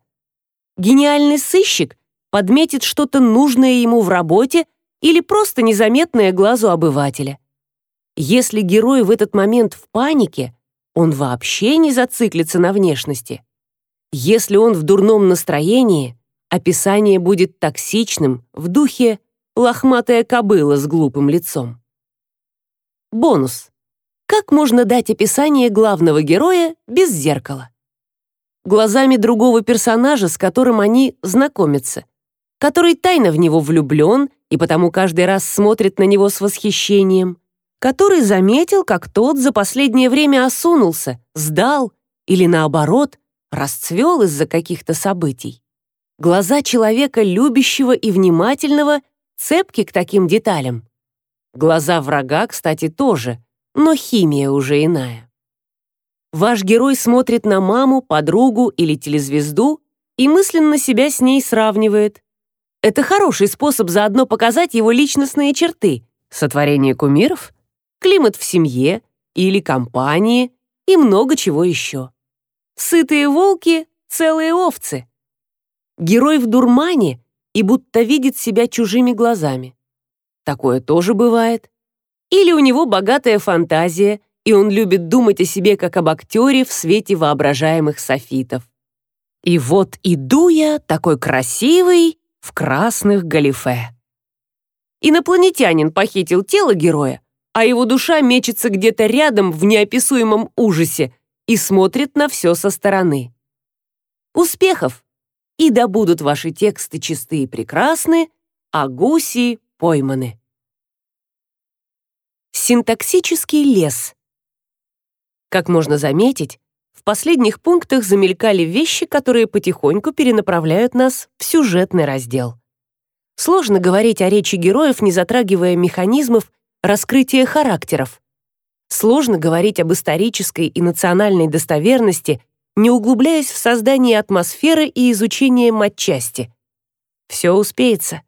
Гениальный сыщик подметит что-то нужное ему в работе или просто незаметное глазу обывателя. Если герой в этот момент в панике, он вообще не зациклится на внешности. Если он в дурном настроении, описание будет токсичным в духе «лохматая кобыла с глупым лицом». Бонус. Как можно дать описание главного героя без зеркала? Глазами другого персонажа, с которым они знакомятся, который тайно в него влюблен и потому каждый раз смотрит на него с восхищением, который заметил, как тот за последнее время осунулся, сдал или, наоборот, расцвел из-за каких-то событий. Глаза человека любящего и внимательного цепки к таким деталям. Глаза врага, кстати, тоже, но химия уже иная. Ваш герой смотрит на маму, подругу или телезвезду и мысленно себя с ней сравнивает. Это хороший способ заодно показать его личностные черты, сотворение кумиров климат в семье или компании и много чего еще. Сытые волки — целые овцы. Герой в дурмане и будто видит себя чужими глазами. Такое тоже бывает. Или у него богатая фантазия, и он любит думать о себе как об актере в свете воображаемых софитов. И вот иду я, такой красивый, в красных галифе. Инопланетянин похитил тело героя, а его душа мечется где-то рядом в неописуемом ужасе и смотрит на все со стороны. Успехов! И да будут ваши тексты чистые и прекрасны, а гуси пойманы. Синтаксический лес. Как можно заметить, в последних пунктах замелькали вещи, которые потихоньку перенаправляют нас в сюжетный раздел. Сложно говорить о речи героев, не затрагивая механизмов раскрытия характеров. Сложно говорить об исторической и национальной достоверности, не углубляясь в создание атмосферы и изучение матчасти. Все успеется.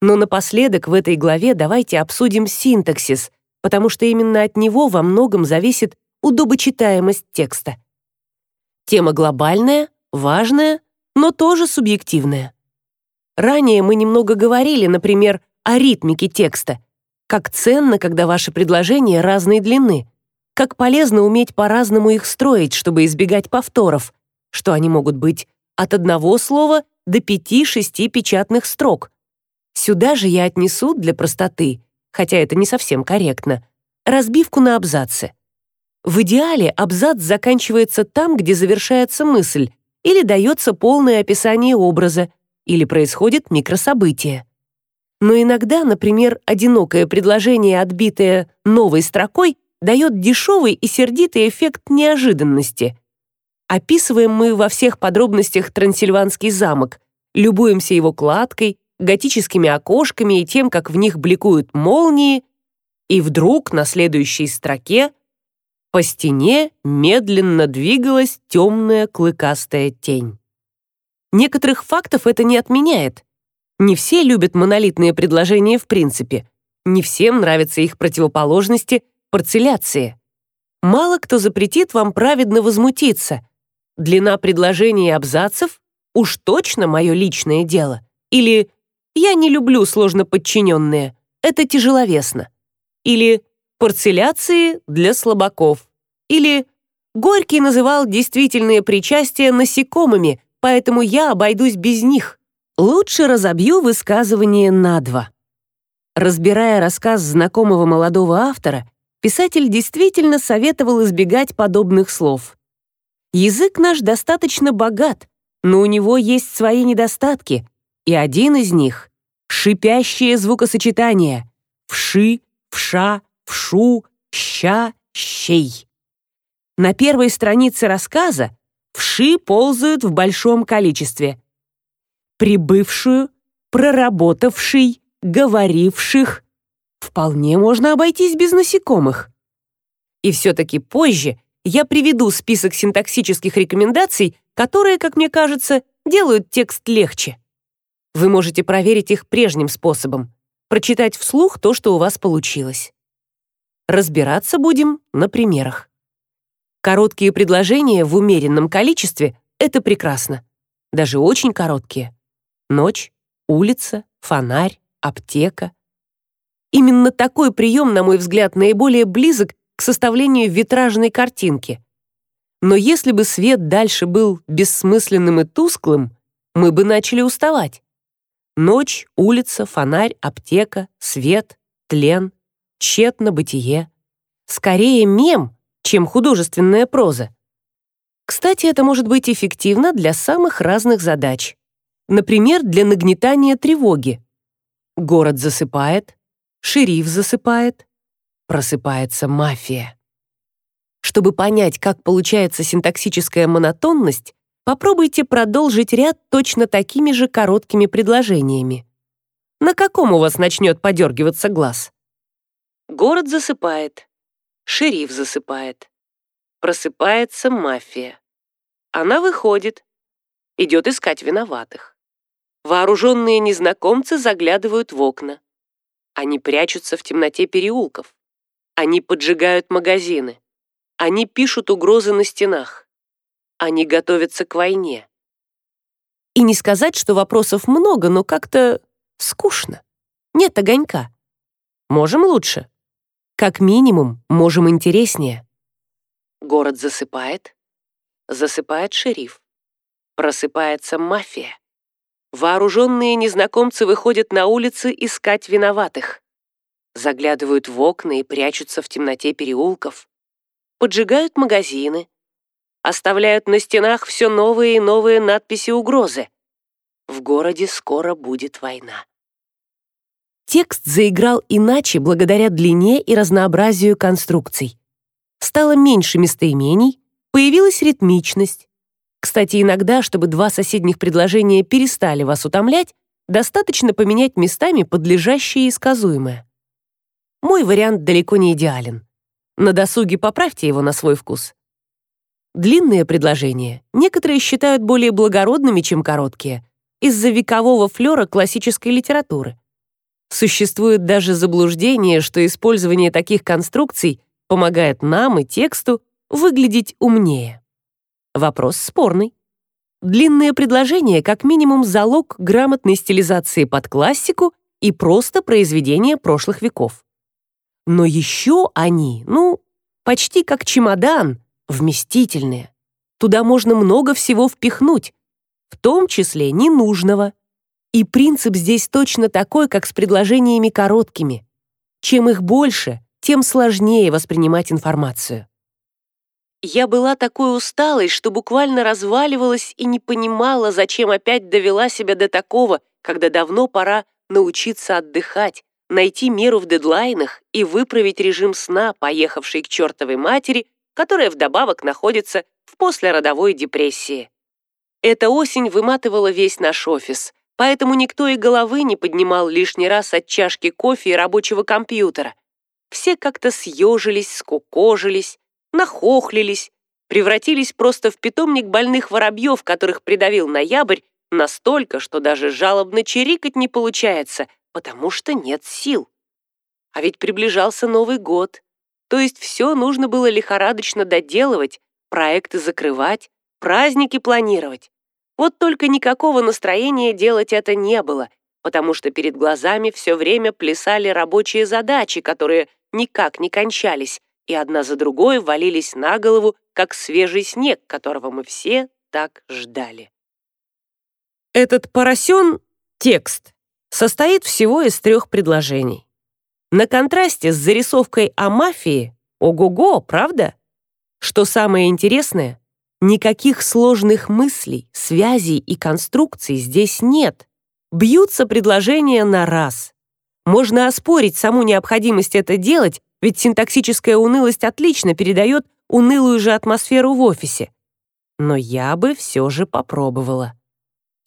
Но напоследок в этой главе давайте обсудим синтаксис, потому что именно от него во многом зависит удобочитаемость текста. Тема глобальная, важная, но тоже субъективная. Ранее мы немного говорили, например, о ритмике текста. Как ценно, когда ваши предложения разной длины. Как полезно уметь по-разному их строить, чтобы избегать повторов, что они могут быть от одного слова до пяти-шести печатных строк. Сюда же я отнесу для простоты, хотя это не совсем корректно, разбивку на абзацы. В идеале абзац заканчивается там, где завершается мысль, или дается полное описание образа, или происходит микрособытие. Но иногда, например, одинокое предложение, отбитое новой строкой, дает дешевый и сердитый эффект неожиданности. Описываем мы во всех подробностях Трансильванский замок, любуемся его кладкой, готическими окошками и тем, как в них бликуют молнии, и вдруг на следующей строке по стене медленно двигалась темная клыкастая тень. Некоторых фактов это не отменяет. Не все любят монолитные предложения в принципе. Не всем нравятся их противоположности парцеляции. Мало кто запретит вам праведно возмутиться. Длина предложений и абзацев уж точно мое личное дело. Или «я не люблю сложно подчиненные, это тяжеловесно». Или «парцеляции для слабаков». Или Горький называл действительные причастия насекомыми, поэтому я обойдусь без них. Лучше разобью высказывание на два. Разбирая рассказ знакомого молодого автора, писатель действительно советовал избегать подобных слов. Язык наш достаточно богат, но у него есть свои недостатки, и один из них — шипящее звукосочетание «вши», «вша», «вшу», «ща», «щей». На первой странице рассказа вши ползают в большом количестве. Прибывшую, проработавший, говоривших. Вполне можно обойтись без насекомых. И все-таки позже я приведу список синтаксических рекомендаций, которые, как мне кажется, делают текст легче. Вы можете проверить их прежним способом, прочитать вслух то, что у вас получилось. Разбираться будем на примерах. Короткие предложения в умеренном количестве — это прекрасно. Даже очень короткие. Ночь, улица, фонарь, аптека. Именно такой прием, на мой взгляд, наиболее близок к составлению витражной картинки. Но если бы свет дальше был бессмысленным и тусклым, мы бы начали уставать. Ночь, улица, фонарь, аптека, свет, тлен, тщетно бытие. Скорее мем, чем художественная проза. Кстати, это может быть эффективно для самых разных задач. Например, для нагнетания тревоги. Город засыпает, шериф засыпает, просыпается мафия. Чтобы понять, как получается синтаксическая монотонность, попробуйте продолжить ряд точно такими же короткими предложениями. На каком у вас начнет подергиваться глаз? Город засыпает. Шериф засыпает. Просыпается мафия. Она выходит. Идет искать виноватых. Вооруженные незнакомцы заглядывают в окна. Они прячутся в темноте переулков. Они поджигают магазины. Они пишут угрозы на стенах. Они готовятся к войне. И не сказать, что вопросов много, но как-то скучно. Нет огонька. Можем лучше. Как минимум, можем интереснее. Город засыпает. Засыпает шериф. Просыпается мафия. Вооруженные незнакомцы выходят на улицы искать виноватых. Заглядывают в окна и прячутся в темноте переулков. Поджигают магазины. Оставляют на стенах все новые и новые надписи угрозы. В городе скоро будет война. Текст заиграл иначе благодаря длине и разнообразию конструкций. Стало меньше местоимений, появилась ритмичность. Кстати, иногда, чтобы два соседних предложения перестали вас утомлять, достаточно поменять местами подлежащее и сказуемое. Мой вариант далеко не идеален. На досуге поправьте его на свой вкус. Длинные предложения некоторые считают более благородными, чем короткие, из-за векового флера классической литературы. Существует даже заблуждение, что использование таких конструкций помогает нам и тексту выглядеть умнее. Вопрос спорный. Длинные предложения как минимум залог грамотной стилизации под классику и просто произведения прошлых веков. Но еще они, ну, почти как чемодан, вместительные. Туда можно много всего впихнуть, в том числе ненужного. И принцип здесь точно такой, как с предложениями короткими. Чем их больше, тем сложнее воспринимать информацию. Я была такой усталой, что буквально разваливалась и не понимала, зачем опять довела себя до такого, когда давно пора научиться отдыхать, найти меру в дедлайнах и выправить режим сна, поехавший к чертовой матери, которая вдобавок находится в послеродовой депрессии. Эта осень выматывала весь наш офис, поэтому никто и головы не поднимал лишний раз от чашки кофе и рабочего компьютера. Все как-то съежились, скукожились, нахохлились, превратились просто в питомник больных воробьев, которых придавил ноябрь настолько, что даже жалобно чирикать не получается, потому что нет сил. А ведь приближался Новый год, то есть все нужно было лихорадочно доделывать, проекты закрывать, праздники планировать. Вот только никакого настроения делать это не было, потому что перед глазами все время плясали рабочие задачи, которые никак не кончались, и одна за другой валились на голову, как свежий снег, которого мы все так ждали. Этот поросен — текст, состоит всего из трех предложений. На контрасте с зарисовкой о мафии — ого-го, правда? Что самое интересное, Никаких сложных мыслей, связей и конструкций здесь нет. Бьются предложения на раз. Можно оспорить саму необходимость это делать, ведь синтаксическая унылость отлично передает унылую же атмосферу в офисе. Но я бы все же попробовала.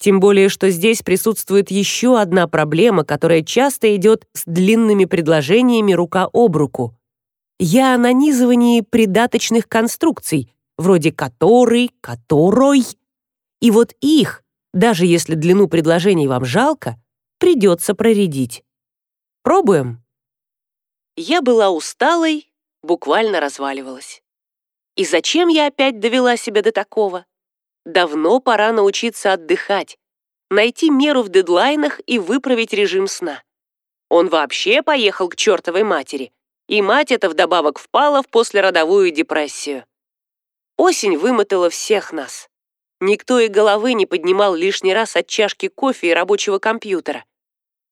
Тем более, что здесь присутствует еще одна проблема, которая часто идет с длинными предложениями рука об руку. Я о нанизывании придаточных конструкций, вроде «который», «которой». И вот их, даже если длину предложений вам жалко, придется проредить. Пробуем. Я была усталой, буквально разваливалась. И зачем я опять довела себя до такого? Давно пора научиться отдыхать, найти меру в дедлайнах и выправить режим сна. Он вообще поехал к чертовой матери, и мать эта вдобавок впала в послеродовую депрессию. Осень вымотала всех нас. Никто и головы не поднимал лишний раз от чашки кофе и рабочего компьютера.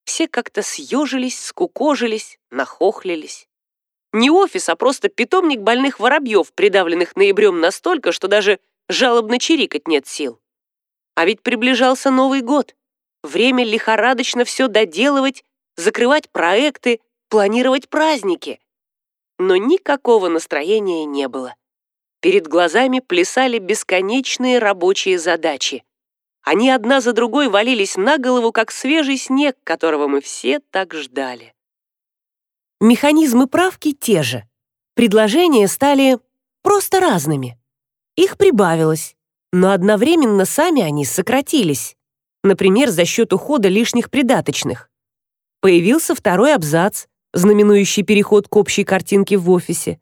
Все как-то съежились, скукожились, нахохлились. Не офис, а просто питомник больных воробьев, придавленных ноябрем настолько, что даже жалобно чирикать нет сил. А ведь приближался Новый год. Время лихорадочно все доделывать, закрывать проекты, планировать праздники. Но никакого настроения не было. Перед глазами плясали бесконечные рабочие задачи. Они одна за другой валились на голову, как свежий снег, которого мы все так ждали. Механизмы правки те же. Предложения стали просто разными. Их прибавилось, но одновременно сами они сократились. Например, за счет ухода лишних придаточных. Появился второй абзац, знаменующий переход к общей картинке в офисе.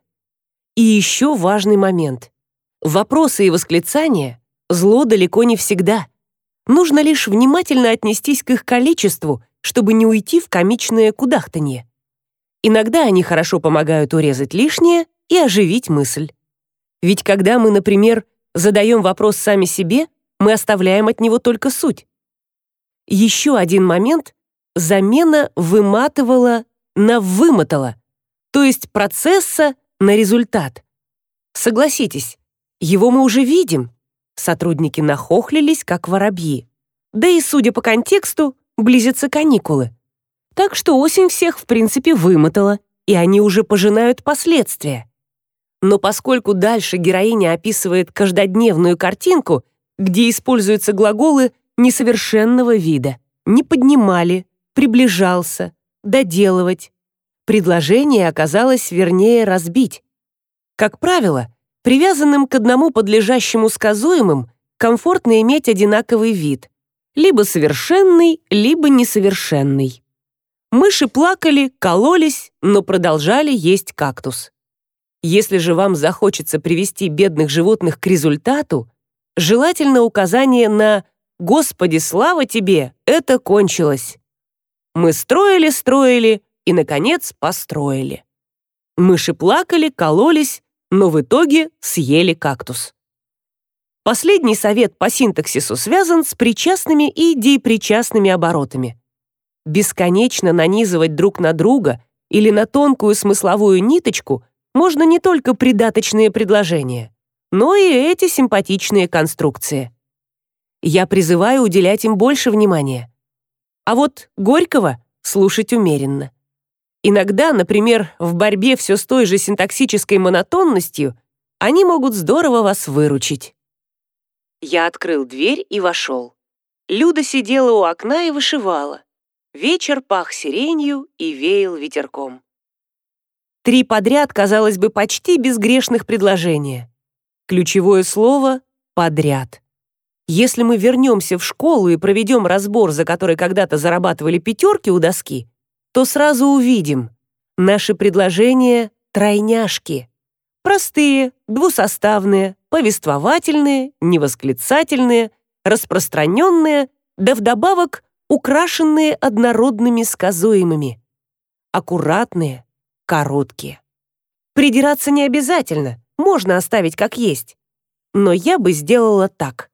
И еще важный момент. Вопросы и восклицания — зло далеко не всегда. Нужно лишь внимательно отнестись к их количеству, чтобы не уйти в комичное кудахтанье. Иногда они хорошо помогают урезать лишнее и оживить мысль. Ведь когда мы, например, задаем вопрос сами себе, мы оставляем от него только суть. Еще один момент — замена выматывала на вымотала, то есть процесса на результат. Согласитесь, его мы уже видим. Сотрудники нахохлились, как воробьи. Да и, судя по контексту, близятся каникулы. Так что осень всех, в принципе, вымотала, и они уже пожинают последствия. Но поскольку дальше героиня описывает каждодневную картинку, где используются глаголы несовершенного вида, не поднимали, приближался, доделывать, предложение оказалось вернее разбить. Как правило, привязанным к одному подлежащему сказуемым комфортно иметь одинаковый вид, либо совершенный, либо несовершенный. Мыши плакали, кололись, но продолжали есть кактус. Если же вам захочется привести бедных животных к результату, желательно указание на «Господи, слава тебе, это кончилось». Мы строили, строили и, наконец, построили. Мыши плакали, кололись, но в итоге съели кактус. Последний совет по синтаксису связан с причастными и депричастными оборотами. Бесконечно нанизывать друг на друга или на тонкую смысловую ниточку можно не только придаточные предложения, но и эти симпатичные конструкции. Я призываю уделять им больше внимания. А вот Горького слушать умеренно. Иногда, например, в борьбе все с той же синтаксической монотонностью, они могут здорово вас выручить. Я открыл дверь и вошел. Люда сидела у окна и вышивала. Вечер пах сиренью и веял ветерком. Три подряд, казалось бы, почти безгрешных предложения. Ключевое слово «подряд». Если мы вернемся в школу и проведем разбор, за который когда-то зарабатывали пятерки у доски, то сразу увидим. Наши предложения — тройняшки. Простые, двусоставные, повествовательные, невосклицательные, распространенные, да вдобавок украшенные однородными сказуемыми. Аккуратные, короткие. Придираться не обязательно, можно оставить как есть. Но я бы сделала так.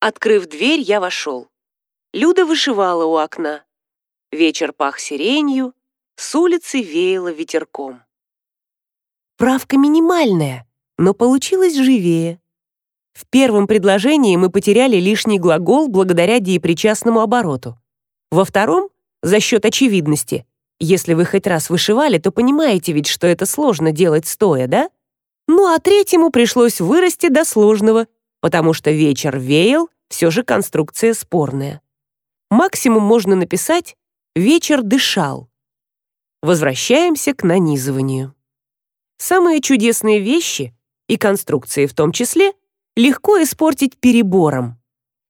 Открыв дверь, я вошел. Люда вышивала у окна. Вечер пах сиренью, с улицы веяло ветерком. Правка минимальная, но получилось живее. В первом предложении мы потеряли лишний глагол благодаря деепричастному обороту. Во втором — за счет очевидности. Если вы хоть раз вышивали, то понимаете ведь, что это сложно делать стоя, да? Ну а третьему пришлось вырасти до сложного, потому что вечер веял, все же конструкция спорная. Максимум можно написать «вечер дышал». Возвращаемся к нанизыванию. Самые чудесные вещи, и конструкции в том числе, легко испортить перебором.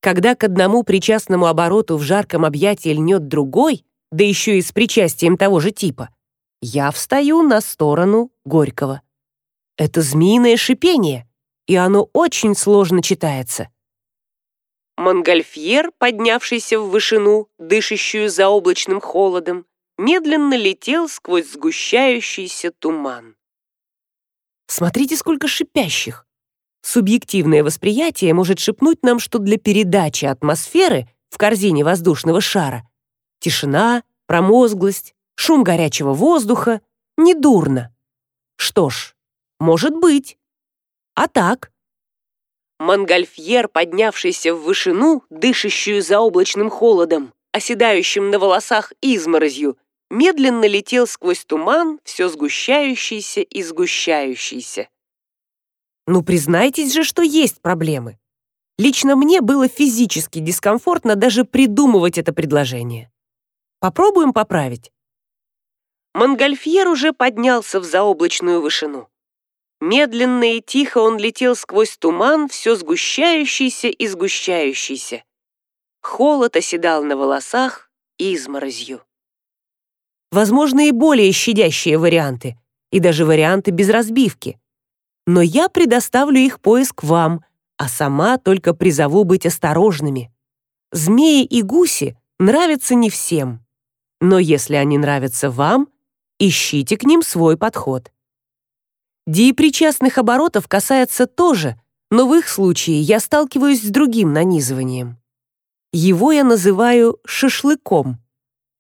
Когда к одному причастному обороту в жарком объятии льнет другой, да еще и с причастием того же типа, я встаю на сторону Горького. Это змеиное шипение, и оно очень сложно читается. Монгольфьер, поднявшийся в вышину, дышащую заоблачным холодом, медленно летел сквозь сгущающийся туман. Смотрите, сколько шипящих. Субъективное восприятие может шепнуть нам, что для передачи атмосферы в корзине воздушного шара тишина, промозглость, шум горячего воздуха недурно. Что ж, может быть. А так? Монгольфьер, поднявшийся в вышину, дышащую заоблачным холодом, оседающим на волосах изморозью, медленно летел сквозь туман, все сгущающийся и сгущающийся. Ну, признайтесь же, что есть проблемы. Лично мне было физически дискомфортно даже придумывать это предложение. Попробуем поправить. Монгольфьер уже поднялся в заоблачную вышину. Медленно и тихо он летел сквозь туман, все сгущающийся и сгущающийся. Холод оседал на волосах изморозью. Возможно, и более щадящие варианты, и даже варианты без разбивки. Но я предоставлю их поиск вам, а сама только призову быть осторожными. Змеи и гуси нравятся не всем. Но если они нравятся вам, ищите к ним свой подход. Диепричастных оборотов касается тоже, но в их случае я сталкиваюсь с другим нанизыванием. Его я называю шашлыком.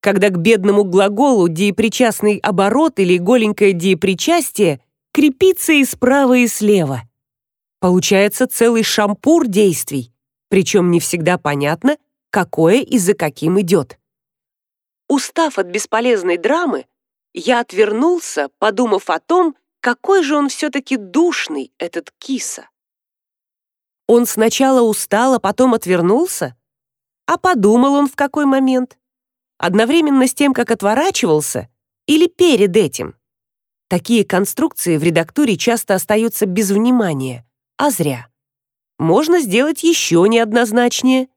Когда к бедному глаголу диепричастный оборот или голенькое диепричастие крепится и справа, и слева. Получается целый шампур действий, причем не всегда понятно, какое и за каким идет. Устав от бесполезной драмы, я отвернулся, подумав о том, какой же он все-таки душный, этот киса. Он сначала устал, а потом отвернулся? А подумал он в какой момент? Одновременно с тем, как отворачивался, или перед этим? Такие конструкции в редактуре часто остаются без внимания, а зря. Можно сделать еще неоднозначнее.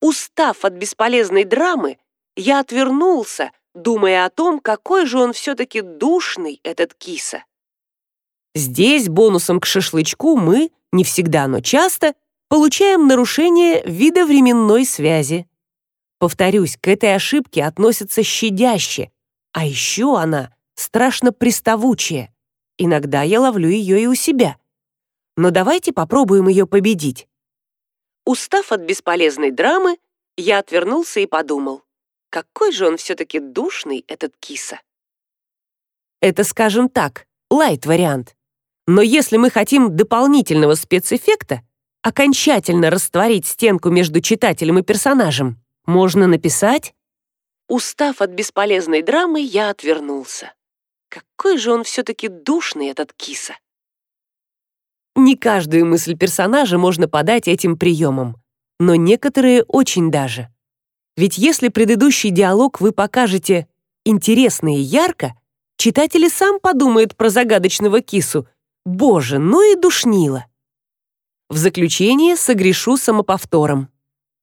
Устав от бесполезной драмы, я отвернулся, думая о том, какой же он все-таки душный, этот киса. Здесь бонусом к шашлычку мы, не всегда, но часто, получаем нарушение видовременной связи. Повторюсь, к этой ошибке относятся щадяще, а еще она страшно приставучая. Иногда я ловлю ее и у себя. Но давайте попробуем ее победить. Устав от бесполезной драмы, я отвернулся и подумал, какой же он все-таки душный, этот киса. Это, скажем так, лайт-вариант. Но если мы хотим дополнительного спецэффекта, окончательно растворить стенку между читателем и персонажем, можно написать «Устав от бесполезной драмы, я отвернулся». Какой же он все-таки душный, этот киса. Не каждую мысль персонажа можно подать этим приемом, но некоторые очень даже. Ведь если предыдущий диалог вы покажете интересно и ярко, читатель и сам подумает про загадочного кису «Боже, ну и душнило!» В заключение согрешу самоповтором.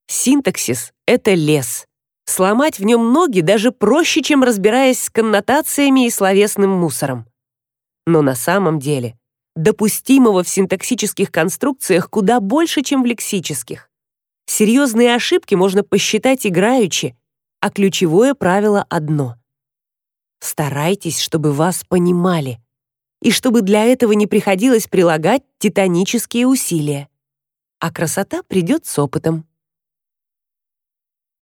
Синтаксис — это лес. Сломать в нем ноги даже проще, чем разбираясь с коннотациями и словесным мусором. Но на самом деле допустимого в синтаксических конструкциях куда больше, чем в лексических. Серьезные ошибки можно посчитать играючи, а ключевое правило одно. Старайтесь, чтобы вас понимали, и чтобы для этого не приходилось прилагать титанические усилия. А красота придет с опытом.